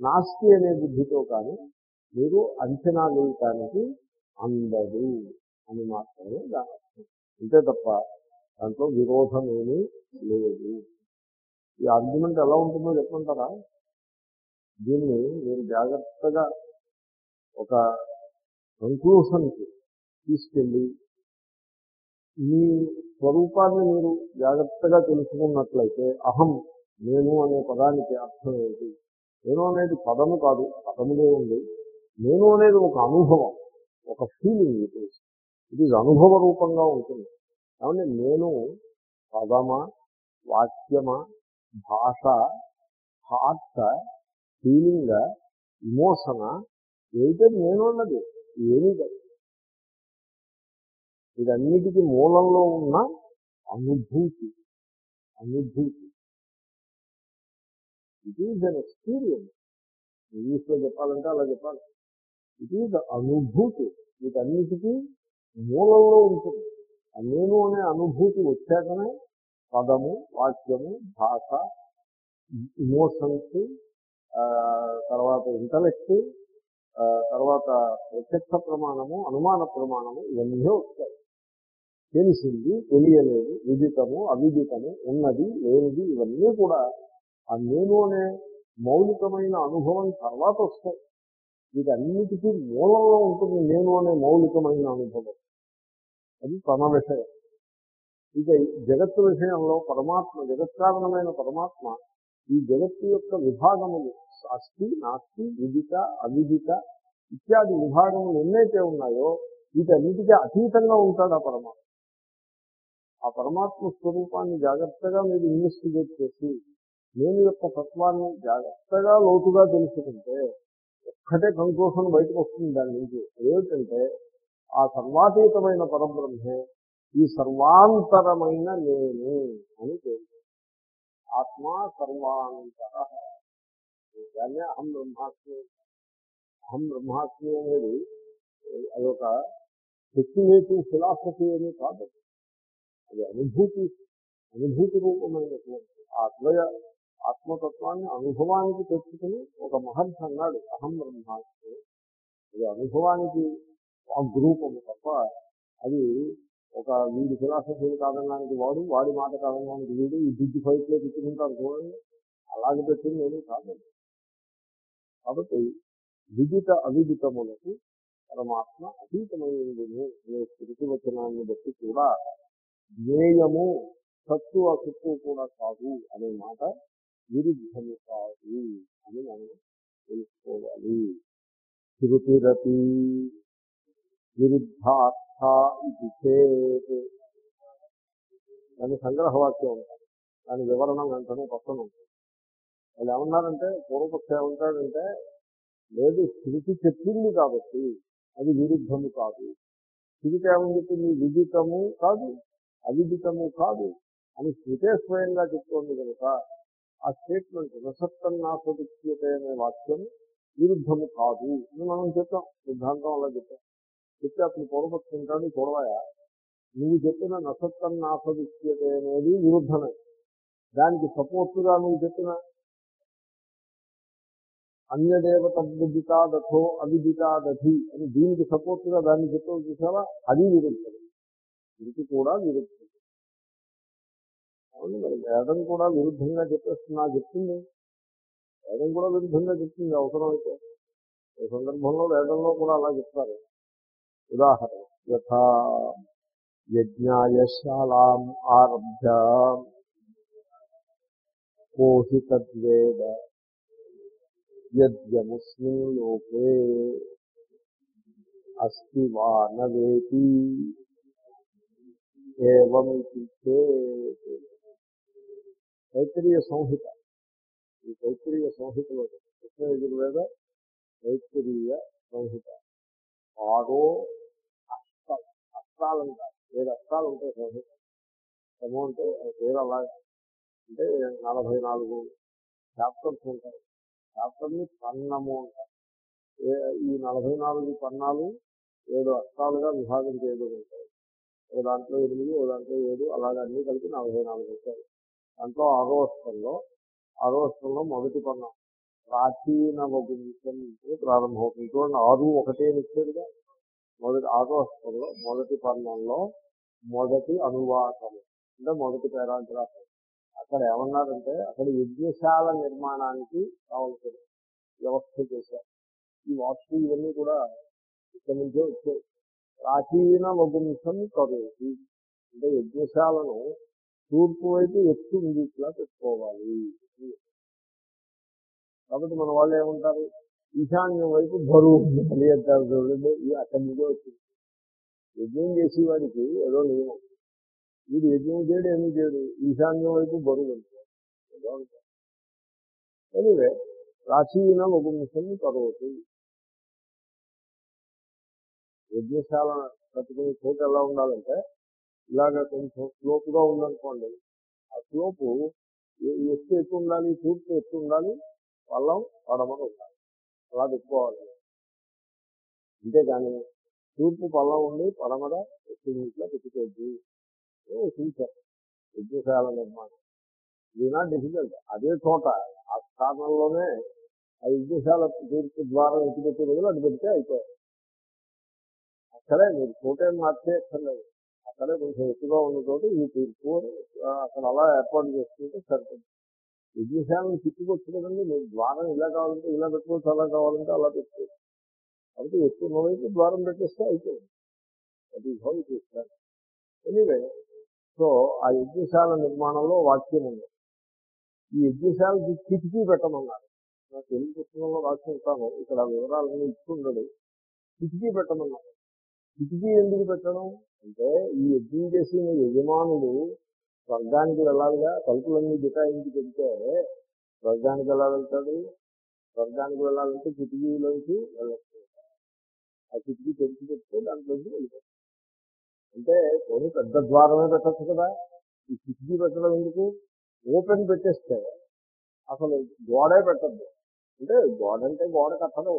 నాస్తి అనే బుద్ధితో కానీ మీరు అంచనా వేయటానికి అందదు అని మాత్రమే దాని అర్థం. అంతే తప్ప దాంట్లో విరోధమేమీ లేదు. ఈ ఆర్గ్యుమెంట్ ఎలా ఉంటుందో చెప్పంటారా దీన్ని మీరు జాగ్రత్తగా ఒక కంక్లూషన్కి తీసుకెళ్ళి మీ స్వరూపాన్ని మీరు జాగ్రత్తగా తెలుసుకున్నట్లయితే అహం నేను అనే పదానికి అర్థం ఏంటి? నేను అనేది పదము కాదు పదములే ఉంది. నేను అనేది ఒక అనుభవం ఒక ఫీలింగ్ ఇట్ ఈస్ ఇది అనుభవ రూపంగా ఉంటుంది. కాబట్టి నేను పదమ వాక్యమ భాష హార్ట్ ఫీలింగ్ ఇమోషన్ ఏదైతే నేను అన్నది ఏమీ కాదు. ఇదన్నిటికీ మూలంలో ఉన్న అనుభూతి అనుభూతి. ఇట్ ఈజ్ అన్ ఎక్స్పీరియన్స్ ఇంగ్లీష్లో చెప్పాలంటే అలా చెప్పాలి. ఇట్ ఈజ్ అనుభూతి. వీటన్నిటికీ మూలంలో ఉంటుంది. ఆ నేను అనే అనుభూతి వచ్చాకనే పదము వాక్యము భాష ఇమోషన్స్ తర్వాత ఇంటలెక్ట్ తర్వాత ప్రత్యక్ష ప్రమాణము అనుమాన ప్రమాణము ఇవన్నీ వస్తాయి. తెలిసింది తెలియలేదు విదితము అవిదితము ఉన్నది లేనిది ఇవన్నీ కూడా ఆ నేను అనే మౌలికమైన అనుభవం తర్వాత వస్తాయి. వీటన్నిటికీ మూలంలో ఉంటుంది నేను అనే మౌలికమైన అనుభవం. అది తన విషయం. ఇక జగత్తు విషయంలో పరమాత్మ జగత్కారణమైన పరమాత్మ ఈ జగత్తు యొక్క విభాగములు అస్థి నాస్తి విదిత అవిదిత ఇత్యాది విభాగములు ఎన్నైతే ఉన్నాయో వీటన్నిటికీ అతీతంగా ఉంటాడు ఆ పరమాత్మ. ఆ పరమాత్మ స్వరూపాన్ని జాగ్రత్తగా మీరు ఇన్వెస్టిగేట్ చేసి నేను యొక్క తత్వాన్ని జాగ్రత్తగా లోతుగా తెలుసుకుంటే ఒక్కటే కంక్లూషన్ బయటకు వస్తుంది దాని నుంచి. ఏమిటంటే ఆ సర్వాతీతమైన పరబ్రహ్మే ఈ సర్వాంతరమైన నేను అని పేరు. ఆత్మా సర్వాంతర దాన్నే అహం బ్రహ్మాస్మి అహం బ్రహ్మాస్మి అనేది అదొక స్పెక్యులేటివ్ ఫిలాసఫీ అని కాదు. అది అనుభూతి అనుభూతి రూపమైనటువంటి ఆ అద్వయ ఆత్మతత్వాన్ని అనుభవానికి తెచ్చుకుని ఒక మహర్షి అన్నాడు అహం బ్రహ్మాస్మి. అది అనుభవానికి ఆ గ్రూపము తప్ప అది ఒక వీడి ఫిలాసఫీ కాదనడానికి వాడు వాడి మాట కాదనడానికి వీడు ఈ దిగ్గు ఫైట్లో పెట్టుకుంటారు చూడండి. అలాగే పెట్టింది ఏమీ కాదు. కాబట్టి విదిత అవిదితములకు పరమాత్మ అతీతమైనది అనే స్థితి వచనాన్ని బట్టి కూడా జ్ఞేయము సత్తు అసత్తు కూడా కాదు అనే మాట విరుద్ధము కాదు అని మనం తెలుసుకోవాలి. శృతిరపి విరుద్ధార్థ ఇది చేత్ దాని సంగ్రహవాక్యం ఉంటారు దాని వివరణ వెంటనే పక్కన ఉంటుంది. వాళ్ళు ఏమన్నారంటే పూర్వపక్ష ఏమంటాడంటే లేదు స్థితి చెప్పింది కాబట్టి అది విరుద్ధము కాదు. స్థితి ఏమని చెప్పింది? విదితము కాదు అవిదితము కాదు అని స్థితే స్వయంగా చెప్తోంది కనుక ఆ స్టేట్మెంట్ రసత్తన్నాస్వదిక్యత అనే వాక్యం విరుద్ధము కాదు అని మనం చెప్తాం సిద్ధాంతం అలా చెప్తాం చెప్తే అతను పూర్వపక్షం ఉంటాడు చూడవాయా నువ్వు చెప్పిన నసత్తన్నాస్వదిక్యత అనేది విరుద్ధమే. దానికి సపోర్టుగా నువ్వు చెప్పిన అన్యదేవత విదితాదథో అవిదితాదధి అని దీనికి సపోర్టుగా దాన్ని చెప్పావు చూసావా? అది విరుద్ధం. ఇది కూడా విరుద్ధం. అవును మరి వేదం కూడా విరుద్ధంగా చెప్పేస్తున్నా చెప్తుంది వేదం కూడా విరుద్ధంగా చెప్తుంది అవసరమైతే. ఈ సందర్భంలో వేదంలో కూడా అలా చెప్తారు. ఉదాహరణ యథా యజ్ఞాయశాలాం ఆరభ్య కోహి తద్వేద యద్యముస్మిన్ లోకే అస్తి వా నవేతి ఏవమితి చేత్ తైత్రీయ సంహిత ఈ తైత్రీయ సంహితలో కృష్ణ యజుర్వేద తైత్రీయ సంహిత ఆరో అష్టాలు అష్టాలు అంటారు ఏడు అష్టాలు ఉంటాయి సోదరు క్రమం అంటే పేరు అలాగా అంటే నలభై నాలుగు చాప్టర్స్ ఉంటాయి చాప్టర్ని పన్నము అంటారు ఏ- ఈ నలభై నాలుగు పన్నాలు ఏడు అష్టాలుగా విభాగం చేయడం ఉంటాయి ఓ దాంట్లో ఎనిమిది ఓ దాంట్లో ఏడు అలాగే అన్ని కలిపి నలభై నాలుగు ఉంటాయి. దాంట్లో ఆరో అష్టంలో ఆరో అష్టంలో మొదటి పన్నం. ప్రాచీన వగుంసం ప్రారంభమవుతుంది. చూడండి ఆరు ఒకటే నిచ్చేదిగా మొదటి ఆరో మొదటి పర్ణంలో మొదటి అనువాదము. అంటే మొదటి పేరాగ్రాఫ్. అక్కడ ఏమన్నారంటే అక్కడ యజ్ఞశాల నిర్మాణానికి కావలసిన వ్యవస్థ చేశారు. ఈ వాస్తు ఇవన్నీ కూడా ఇక్కడి నుంచే వచ్చాయి. ప్రాచీన వగుంసం కరోతి. అంటే యజ్ఞశాలను తూర్పు వైపు ఎత్తు ఇంగిట్లా పెట్టుకోవాలి. కాబట్టి మన వాళ్ళు ఏమంటారు? ఈశాన్యం వైపు బరువు ఉండాలి అంటారు చూడండి. ఇది అక్కడి నుంచే వచ్చింది. యజ్ఞం చేసేవాడికి ఏదో నియమం. వీడు యజ్ఞం చేయడు ఏమీ చేయడు? ఈశాన్యం వైపు బరువు ఉంటుంది ఏదో అంటారు. ఎనివే ప్రాచీన వగుంసం కరోతి యజ్ఞశాల కట్టుకునే చోట ఎలా ఉండాలంటే ఇలాగ కొంచెం స్లోపుగా ఉందనుకోండి. ఆ స్లోపు ఎత్తు ఎక్కువ ఉండాలి తూర్పు ఎత్తు ఉండాలి పల్లం పడమని ఉండాలి. అలా పెట్టుకోవాలి. అంతేగాని తూర్పు పల్లం ఉండి పడమర ఇంట్లో పెట్టుకోవద్దు. చూశారు యజ్ఞశాల నిర్మాణం. ఇది నాట్ డిఫికల్ట్ అదే చోట ఆ స్థానంలోనే ఆ యజ్ఞశాల తూర్పు ద్వారా ఎత్తి పెట్టే బదులు అటు పెడితే అయిపోయాయి అక్కడే మీరు చోటేం మార్చేయక్కర్లేదు అక్కడే కొంచెం ఎక్కువగా ఉన్న చోట ఈ తూర్పు అక్కడ అలా ఏర్పాటు చేసుకుంటే సరిపోతుంది యజ్ఞశాలను తిప్పుకొచ్చు కదండి మీరు ద్వారం ఇలా కావాలంటే ఇలా పెట్టుకోవచ్చు అలా కావాలంటే అలా పెట్టుకోవచ్చు. కాబట్టి ఎక్కువ వైపు ద్వారం పెట్టేస్తే అయిపోయింది. అది హోల్ చేస్తారు ఎనివే సో ఆ యజ్ఞశాల నిర్మాణంలో వాక్యం ఉంది. ఈ యజ్ఞశాలకి కిటికీ పెట్టమన్నారు. నాకు తెలుగు పుస్తకంలో రాసి ఉంటాను. ఇక్కడ ఆ వివరాలన్నీ ఇస్తుండడు కిటికీ పెట్టమన్నారు. కిటికీ ఎందుకు పెట్టడం? అంటే ఈ యజ్ఞం చేసిన యజమానుడు స్వర్గానికి వెళ్ళాలిగా తలుపులన్నీ బిటాయించి పెడితే స్వర్గానికి ఎలా వెళ్తాడు? స్వర్గానికి వెళ్ళాలంటే కిటికీలోంచి వెళ్ళచ్చు. ఆ కిటికీ తెరిచి పెడితే దాంట్లోంచి వెళ్ళిపోతుంది అంటే కొన్ని పెద్ద ద్వారమే పెట్టచ్చు కదా. ఈ కిటికీ పెట్టడం ఎందుకు? ఓపెన్ పెట్టేస్తే అసలు గోడే పెట్టద్దు. అంటే గోడ అంటే గోడ కట్టదు.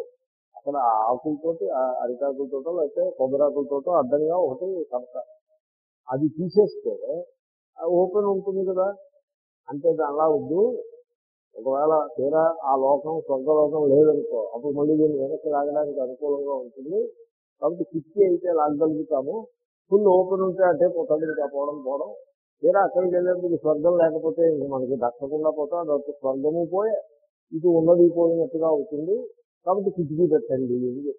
అసలు ఆకులతోటి ఆ లేకపోతే కొబ్బరాకులతోటో అడ్డంగా ఒకటి కడతారు. అది తీసేస్తే ఓపెన్ ఉంటుంది కదా. అంటే అలా వద్దు. ఒకవేళ తీరా ఆ లోకం స్వర్గలోకం లేదనుకో అప్పుడు మళ్ళీ దీన్ని వెనక్కి లాగడానికి అనుకూలంగా ఉంటుంది. కాబట్టి కిటికీ అయితే లాగగలుగుతాము. ఫుల్ ఓపెన్ ఉంటే అంటే పోతుంది పోవడం పోవడం. తీరా అక్కడికి వెళ్ళేందుకు స్వర్గం లేకపోతే ఇంక మనకి దక్కకుండా పోతాం. అదొక స్వర్గము పోయే ఇది ఉన్నది పోయినట్టుగా అవుతుంది. కాబట్టి కిటికీ పెట్టండి. అని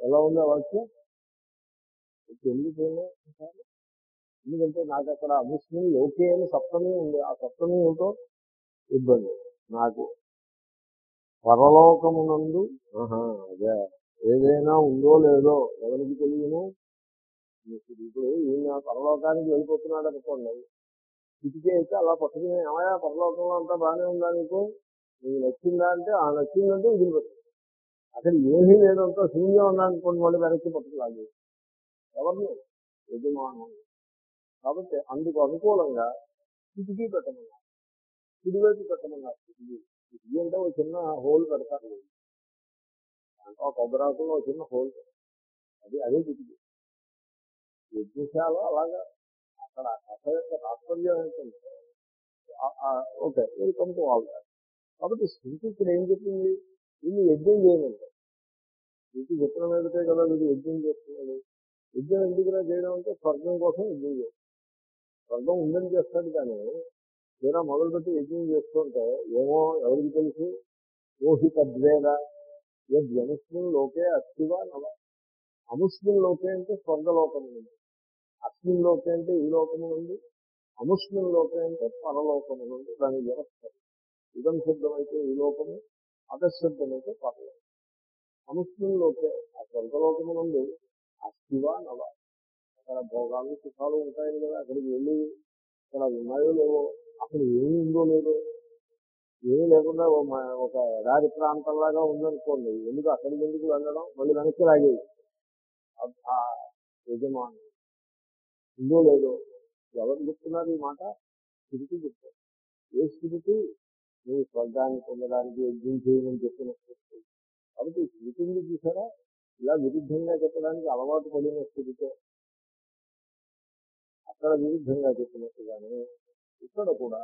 ఎలా ఉంది వాక్యం? ఎందుకు ఎందుకంటే నాకు అక్కడ ముస్లిం ఓకే అని సప్తమే ఉంది. ఆ సప్తమే ఏమిటో ఇబ్బంది. నాకు పరలోకమునందు అదే ఏదైనా ఉందో లేదో ఎవరికి తెలియను? ఇప్పుడు ఈయన పరలోకానికి వెళ్ళిపోతున్నాడు అనుకోండి. ఇటుకే అయితే అలా పట్టుకుని ఏమయ్యా పరలోకంలో అంతా బాగానే ఉందా నీకు? నీకు నచ్చిందా? అంటే ఆ నచ్చిందంటే వదిలిపెట్టు అసలు ఏమీ లేదంతా శూన్యం ఉన్నా అనుకోండి మళ్ళీ వెనక్కి పట్టుకులాగి ఎవరిని? యజమానం కాబట్టి అందుకు అనుకూలంగా కిటికీ పెట్టమన్నారు. కుడివైపు పెట్టమన్నారు. కిటికీ కిటికీ అంటే ఒక చిన్న హోల్ పెడతారు. దాంట్లో ఒక కొబ్బరాకులో ఒక చిన్న హోల్ అది అదే కిటికీ. యజ్ఞశాల అలాగా అక్కడ కథ యొక్క తాత్పర్యం ఏంటంటే okay welcome to all that కాబట్టి శృతి ఇక్కడ ఏం చెప్పింది? వీళ్ళు యజ్ఞం చేయమంటే శృతి చెప్పిన మీదటే కదా వీళ్ళు యజ్ఞం చేస్తున్నాడు? యజ్ఞం ఎందుకురా చేయడం అంటే స్వర్గం కోసం యజ్ఞం చేస్తుంది స్వర్గం ఉందని చేస్తాడు కానీ ఏదైనా మొదలుపెట్టి యజ్ఞం చేస్తుంటే ఏమో ఎవరికి తెలుసు? ఓహి తద్వేద యజ్ఞముస్లిం లోకే అస్థివా నవ. అముస్లిం లోకే అంటే స్వర్గలోకం ఉంది. అస్మిన్ లోకే అంటే ఈ లోకము ఉంది. అముస్లిం లోకే అంటే పరలోకము ఉంది. దాని వ్యవస్థ. ఇదం శబ్దమైతే ఈ లోకము అతశబ్దమైతే పరలోకం. అముస్లిం లోకే ఆ స్వర్గలోకము నుండి అస్థివా నవ. అక్కడ భోగాలు సుఖాలు ఉంటాయి కదా అక్కడికి వెళ్ళి ఇక్కడ ఉన్నాయో లేవో అక్కడ ఏమి ఉందో లేదో. ఏమీ లేకుండా ఒక ఎడారి ప్రాంతంలాగా ఉందనుకోండి ఎందుకు అక్కడికి ఎందుకు వెళ్ళడం? మళ్ళీ వెనక్కి లాగేది ఆ- యజమాని. ఉందో లేదో. ఎవరు చెప్తున్నారు ఈ మాట? స్థితి చెప్తారు. ఏ స్థితి నువ్వు స్వర్గాన్ని పొందడానికి యజ్ఞం చేయమని చెప్పిన స్థితి. కాబట్టి ఈ స్థితిని చూసారా? ఇలా విరుద్ధంగా చెప్పడానికి అలవాటు పడిన స్థితితో అక్కడ విరుద్ధంగా చెప్పినట్టుగానే ఇక్కడ కూడా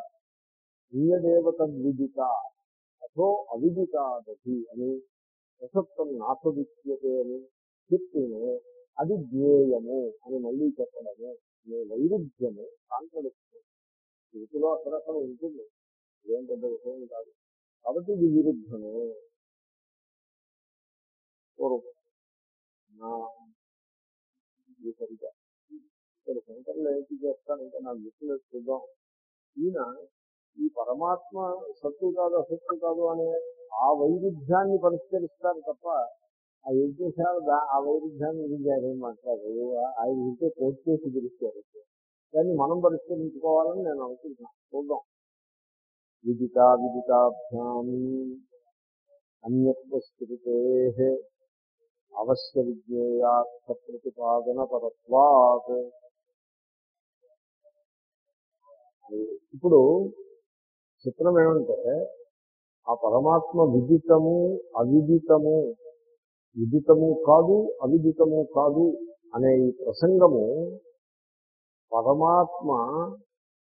ప్రియదేవత విదిత అథో అవిదితాదతి అని రసత్వం నాస్వదిత్యతే అని చెప్తూనే అది జ్ఞేయము అని మళ్ళీ చెప్పడము. అనే వైరుధ్యము కాంట్రడిక్షన్ స్థితిలో అక్కడక్కడ ఉంటుంది. ఏం పెద్ద విషయం కాదు. కాబట్టి ఇది విరుద్ధమే. పూర్వం నా ఇది సరిగా ఇక్కడ శంకర్లు ఏంటి చేస్తారంటే నాకు గుర్తులేదు చూద్దాం. ఈయన ఈ పరమాత్మ సత్తు కాదు అసత్తు కాదు అనే ఆ వైరుధ్యాన్ని పరిష్కరిస్తారు తప్ప ఆ యజ్ఞశాల ఆ వైరుధ్యాన్ని గురించి ఆయన మాట్లాడరు. ఆయన ఇంటే కోర్టు చేసి పిలుస్తారు దాన్ని మనం పరిష్కరించుకోవాలని నేను అనుకుంటున్నాను. చూద్దాం. విదిత విదితాభ్యాం అన్యత్వస్థితే అవశ్య విజ్ఞేయార్థ ప్రతిపాదన పరత్వాత్ ఇప్పుడు చిత్రం ఏమంటే ఆ పరమాత్మ విదితము అవిదితము విదితము కాదు అవిదితము కాదు అనే ఈ ప్రసంగము పరమాత్మ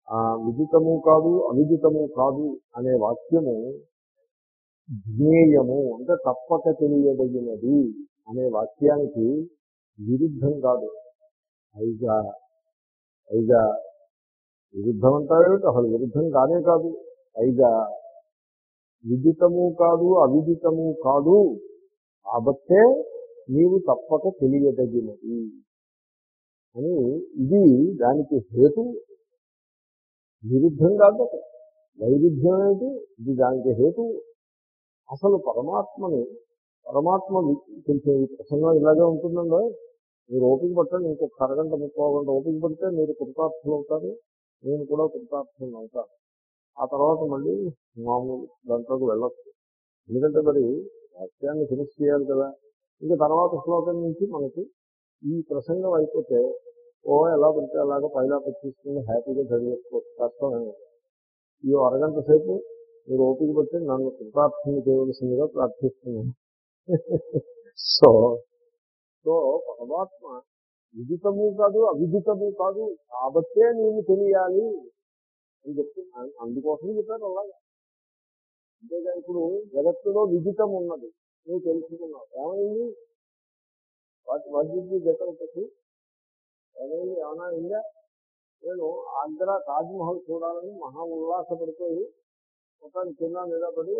ఆ, విదితము కాదు అవిదితము కాదు అనే వాక్యము జ్ఞేయము అంటే తప్పక తెలియదగినది అనే వాక్యానికి విరుద్ధం కాదు. పైగా పైగా విరుద్ధం అంటారేమిటి అసలు విరుద్ధం కానే కాదు. పైగా విదితము కాదు అవిదితము కాదు. కాబట్టే నీవు తప్పక తెలియదగినది అని ఇది దానికి హేతు. విరుద్ధం కాదు వైరుధ్యం అనేది ఇది దానికి హేతు. అసలు పరమాత్మని పరమాత్మ కొంచెం తెలిసే ఈ ప్రసంగం ఇలాగే ఉంటుందండి. మీరు ఓపిక పట్టండి ఇంకొక అరగంట ముప్పై గంట ఓపిక పడితే మీరు కృతార్థులు అవుతారు. నేను కూడా కృతార్థం అవుతాను. ఆ తర్వాత మళ్ళీ మామూలు దాంట్లోకి వెళ్ళొచ్చు. ఎందుకంటే మరి వాక్యాన్ని ఫినిష్ చేయాలి కదా. ఇంకా తర్వాత శ్లోకం నుంచి మనకి ఈ ప్రసంగం అయిపోతే ఓ ఎలా పడితే అలాగ పైలా తీసుకుని హ్యాపీగా చదివేసుకోవచ్చు కష్టమే ఈ అరగంట సేపు మీరు ఓపిక పట్టి నన్ను కృతార్థం చేయవలసిందిగా ప్రార్థిస్తున్నాను. సో సో పరమాత్మ విదితము కాదు అవిదితము కాదు కాబట్టే నేను తెలియాలి అని చెప్తున్నాను అందుకోసం చెప్పారు అలాగా అంతేగా ఇప్పుడు జగత్తులో విదితం ఉన్నది నువ్వు తెలుసుకున్నావు ఏమైంది వాటి వాటి జగత్తు ఏమైంది ఏమైనా అయిందా నేను ఆగ్రా తాజ్మహల్ చూడాలని మహా ఉల్లాసపడిపోయి ఒక చిన్న నిలబడి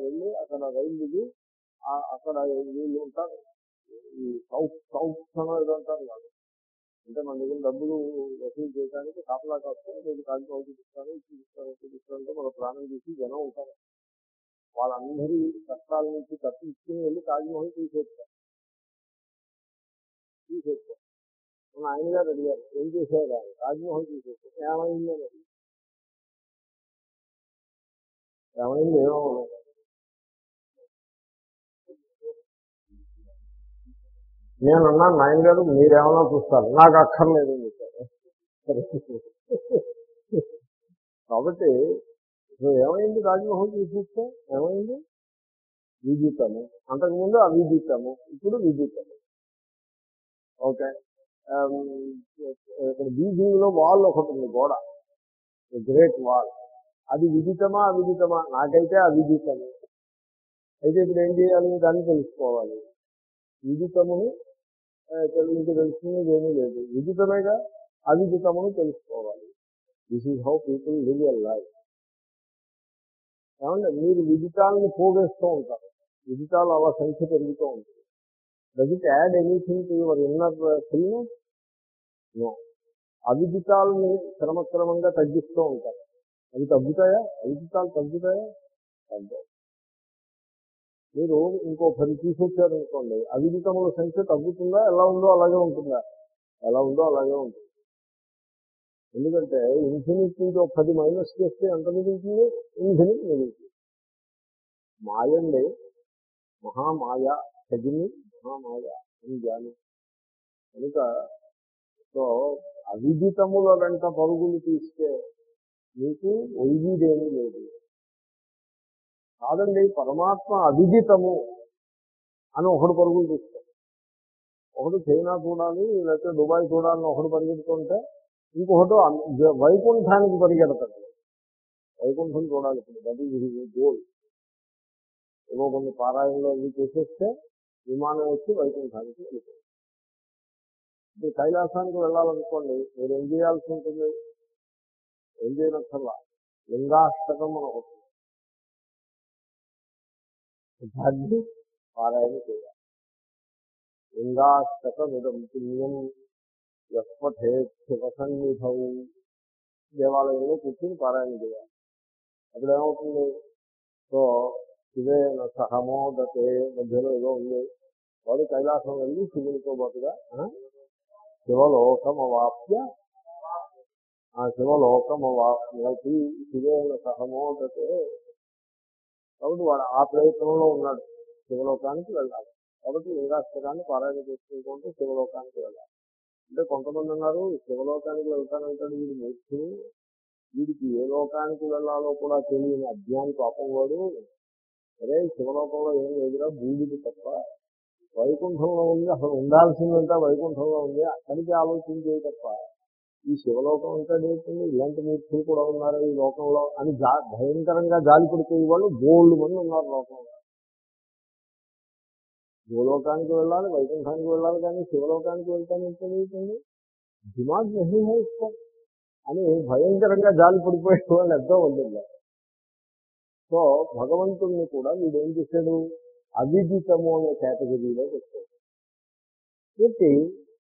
వెళ్ళి అక్కడ రైలు దిగి అక్కడ వీళ్ళు ఉంటారు ఈ సౌత్ సౌత్ అని ఏదో అంటారు కాదు అంటే మన దగ్గర డబ్బులు వసూలు చేయడానికి కాపలా కాస్తారు నేను తాజ్మహల్ చూపిస్తాను ఇది చూపిస్తాను ఇది మన ప్రాణం తీసి జనం ఉంటారు వాళ్ళందరి కష్టాల నుంచి తప్పించుకుని వెళ్ళి తాజ్మహల్ తీసేస్తారు. తీసేస్తారు. మన ఆయన గారు అడిగారు ఏం చేశారు ఆయన తాజ్మహల్ తీసేస్తారు ఏమైందని అడిగారు. ఏమైంది? ఏమో నేను అన్నాను నాయన గారు మీరేమన్నా చూస్తారు. నాకు అక్కర్లేదు అని చెప్పారు కాబట్టి ఏమైంది రాజమోహన్ చూసిస్తే ఏమైంది? విదితము అంతకుముందు అవిదితము ఇప్పుడు విదితము ఓకే. ఇక్కడ బీజింగ్లో వాల్ ఒకటి ఉంది గోడ. Great wall. అది విదితమా అవిదితమా? నాకైతే అవిదితము. అయితే ఇప్పుడు ఏం చేయాలి? దాన్ని తెలుసుకోవాలి. విదితమును మీకు తెలుసుకునేది ఏమీ లేదు. విదితమేగా అవిదితమును తెలుసుకోవాలి. This is how people live your life ఏమంటే మీరు విదితాలను పోగేస్తూ ఉంటారు. విదితాలు అలా సంఖ్య పెరుగుతూ ఉంటుంది does it add anything to your inner fullness no అవిదితాలని క్రమక్రమంగా తగ్గిస్తూ ఉంటారు. అవి తగ్గుతాయా? అవిదితాలు తగ్గుతాయా? తగ్గవు. మీరు ఇంకో పది తీసొచ్చారనుకోండి అవిదితముల సంఖ్య తగ్గుతుందా? ఎలా ఉందో అలాగే ఉంటుందా? ఎలా ఉందో అలాగే ఉంటుంది. ఎందుకంటే ఇన్ఫినిట్ నుంచి ఒక పది మైనస్ చేస్తే ఎంత మిగులుతుంది? ఇన్ఫినిట్ మిగులుతుంది. మాయండి మహామాయ తగిని మహామాయ అని జాని కనుక సో అవిదితముల వెంట పరుగులు తీస్తే మీకు ఒయిదేమీ లేదు. కాదండి పరమాత్మ అవిదితము అని ఒకడు పరుగులు తీస్తాడు. ఒకడు చైనా చూడాలి లేకపోతే దుబాయ్ చూడాలని ఒకడు పరిగెడుతుంటే ఇంకొకటి వైకుంఠానికి పరిగెడతాడు. వైకుంఠం చూడాలి ఇప్పుడు దట్ ఈజ్ గోల్. ఏవో కొన్ని పారాయణలో ఇవి చేసేస్తే విమానం వచ్చి వైకుంఠానికి వెళ్ళిపోయింది ఇప్పుడు కైలాసానికి వెళ్ళాలనుకోండి మీరు ఏం చేయాల్సి ఉంటుంది? ఏం చేయనక్కర్లా. లింగాష్టకం అని ఒకటి. దాన్ని పారాయణ చేయాలి. లింగాష్టకమిదం పుణ్యం ఎప్పటే దేవాలయంలో కూర్చుని పారాయణ చేయాలి. అప్పుడు ఏమవుతుంది? సో శివేన సహమోదతే మధ్యలో ఏదో ఉంది. వాడు కైలాసం వెళ్ళి శివునితో పాటుగా ఆ, శివలోకమవాప్య ఆ శివలోకమవాప్యతి శివేన సహమోదతే కాబట్టి వాడు ఆ ప్రయత్నంలో ఉన్నాడు. శివలోకానికి వెళ్ళాలి. కాబట్టి లింగాష్టకాన్ని పారాయణ చేసుకుంటూ శివలోకానికి వెళ్ళాలి. అంటే కొంతమంది ఉన్నారు శివలోకానికి వెళ్తానంటాడు వీడు మూర్ఖుడు. వీడికి ఏ లోకానికి వెళ్ళాలో కూడా తెలియని అజ్ఞాని పాపం వాడు. అరే శివలోకంలో ఏం లేదురా బూడిది తప్ప. వైకుంఠంలో ఉంది అసలు ఉండాల్సిందంతా వైకుంఠంలో ఉంది. అక్కడికి ఆలోచించే తప్ప. ఈ శివలోకం అంతా ఏంటండి ఇలాంటి మూర్తులు కూడా ఉన్నారు ఈ లోకంలో అని జా భయంకరంగా జాలి పడిపోయే వాళ్ళు గోల్డ్ మంది ఉన్నారు లోకంలో. గోలోకానికి వెళ్ళాలి వైకుంఠానికి వెళ్ళాలి కానీ శివలోకానికి వెళ్తాను తెలియదండి? దిమాగ్ నహీ అని భయంకరంగా జాలి పడిపోయే వాళ్ళు ఎంతో ఉంటుంది సో భగవంతుడిని కూడా వీడు ఏం చేశాడు? అవిదితము అనే కేటగిరీలో పెట్టాడు. పెట్టి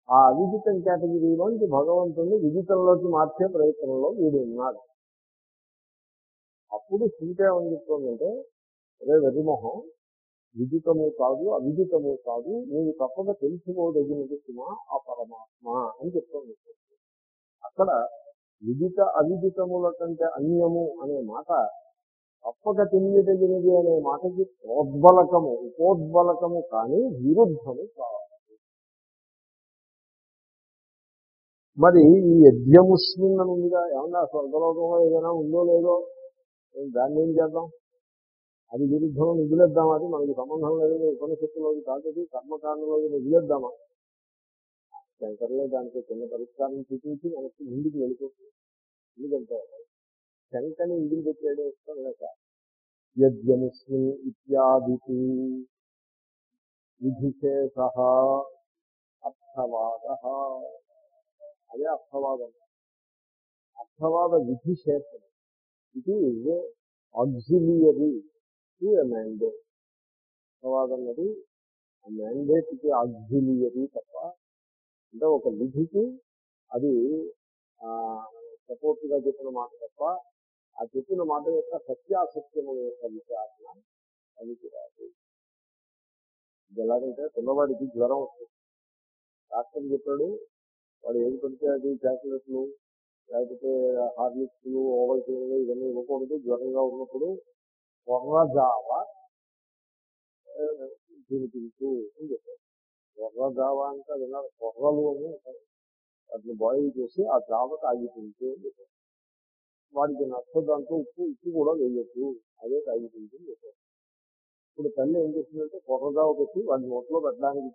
ఆ అవిదితం కేటగిరీలోంచి భగవంతుణ్ణి విదితంలోకి మార్చే ప్రయత్నంలో వీడు ఉన్నాడు. అప్పుడు సీత ఏమని చెప్తుందంటే అదే వెరిమొహం విదితము కాదు అవిదితము కాదు నీవు తప్పక తెలుసుకోదగినది సుమా ఆ పరమాత్మ అని చెప్తుంది. అక్కడ విదిత అవిదితముల కంటే అన్యము అనే మాట తప్పక తెలియదగినది అనే మాటకి ప్రోద్బలకము ఉపోద్బలకము కానీ విరుద్ధము కాదు. మరి ఈ యజ్ఞముస్మిన్ అని ఉందిగా ఏమన్నా స్వర్గలోకంలో ఏదైనా ఉందో లేదో దాన్ని ఏం చేద్దాం? అది విరుద్ధం నిధులేద్దాం అది మనకి సంబంధం లేదు ఉపనిషత్తులోకి కాదు కర్మకాండంలోకి నిధులేద్దామా శంకర్లో దానికి చిన్న పరిష్కారం చూపించి మనకి ముందుకు వెళ్ళిపోతుంది ఎందుకంటే శంకని ఇంటికి పెట్టేయడం ఇష్టం లేక యజ్ఞముస్మి ఇత్యాది విధిశేష అర్థవాద అదే అర్థవాదం. అర్థవాద విధిశేషం ఇది ఆక్సిలియరీ టు మ్యాండేట్ అర్థవాదం అన్నది ఆ మ్యాండేట్కి ఆక్సిలియరీ తప్ప అంటే ఒక విధికి అది సపోర్ట్గా చెప్పిన మాట తప్ప ఆ చెప్పిన మాట యొక్క సత్యాసత్యముల యొక్క విచారణ పనికి రాదు ఎలాగంటే పిల్లవాడికి జ్వరం వస్తుంది. డాక్టర్ చెప్పాడు వాడు ఏది పడితే అది చాక్లెట్లు లేకపోతే హార్లిక్స్లు ఓవల్టీలు ఇవన్నీ ఇవ్వకూడదు. జ్వరంగా ఉన్నప్పుడు కొర్ర జావ తినిపించు అని చెప్పారు కొర్ర జావ అంటే అది విన్నారు కొర్రలు అని వాటిని బాయిల్ చేసి ఆ జావ తాగి అని చెప్పారు వాడికి నచ్చదంటూ ఉప్పు ఉప్పు కూడా వేయచ్చు అదే తాగిపించు అని చెప్పారు ఇప్పుడు తల్లి ఏం చేసిందంటే కొర్ర పెట్టి వాడి నోట్లో పెట్టడానికి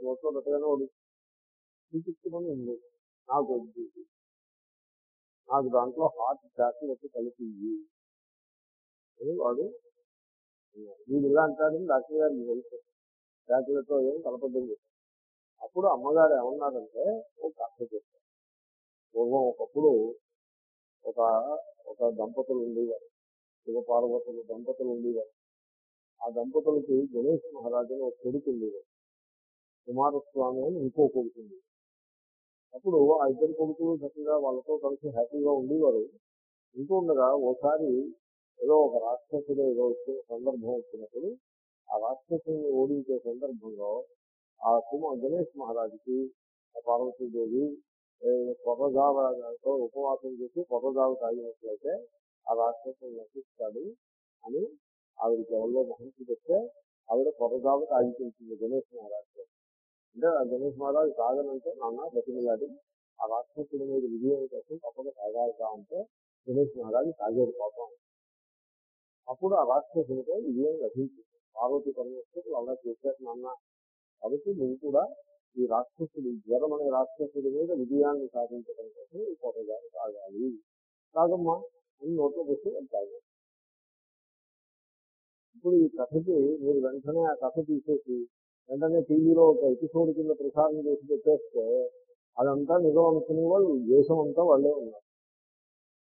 నోట్లో పెట్టగానే వాడు చూపించుకొని ఉంది నాకు వద్దు నాకు దాంట్లో హార్ట్ చాక్లెట్ వచ్చి కలిపింది అని వాడు అన్నాడు. వీడు ఇలా అంటాడని డాక్టర్ గారికి తెలుసు. డాక్టర్లతో ఏం కలపద్దని అప్పుడు అమ్మగారు ఏమన్నారంటే ఒక కథ చెప్పారు. పూర్వం ఒకప్పుడు ఒక ఒక దంపతులు ఉండేవారు. శివపార్వతులు దంపతులు ఉండేవారు. ఆ దంపతులకి గణేష్ మహారాజు అని ఒక కొడుకు ఉండేవారు కుమారస్వామి అని ఇంకో కొడుకు ఉండేవారు అప్పుడు ఆ ఇద్దరు కొడుకులు చక్కగా వాళ్ళతో కలిసి హ్యాపీగా ఉండేవారు. ఉంటుండగా ఉండగా ఓసారి ఏదో ఒక రాక్షసుడు ఏదో వచ్చే సందర్భం వచ్చినప్పుడు ఆ రాక్షసుని ఓడించే సందర్భంలో ఆ కుమార్ గణేష్ మహారాజుకి పార్వతీదేవి కొర్రజావతో ఉపవాసం చేసి కొర్రజావ తాగినట్లయితే ఆ రాక్షసుని నశిస్తాడు అని ఆవిడకి ఎవరిలో మహంతి చెప్తే ఆవిడ కొర్రజావ తాగిపించింది గణేష్ మహారాజు అంటే ఆ గణేష్ మహారాజు కాదనంటే నాన్న బతిమిలాడి ఆ రాక్షసుడి మీద విజయం కోసం తప్పక తాగాలిగా అంటే గణేష్ మహారాజు తాగేది పాపం. అప్పుడు ఆ రాక్షసునితో విజయం లభించింది. పార్వతి పరమేశ్వరుడు అలా చేశారు నాన్న. కాబట్టి నువ్వు కూడా ఈ రాక్షసుడు జ్వరం అనే రాక్షసుడి మీద విజయాన్ని సాధించడం కోసం ఈ పొరగారు తాగాలి. కాదమ్మా అని నోట్లో పెట్టి తాగాలి. ఇప్పుడు ఈ కథకి మీరు వెంటనే ఆ కథ తీసేసి వెంటనే టీవీలో ఒక ఎపిసోడ్ కింద ప్రసారం చేసి పెట్టేస్తే అదంతా నిజం అనుకునే వాళ్ళు దేశం అంతా వాళ్ళే ఉన్నారు.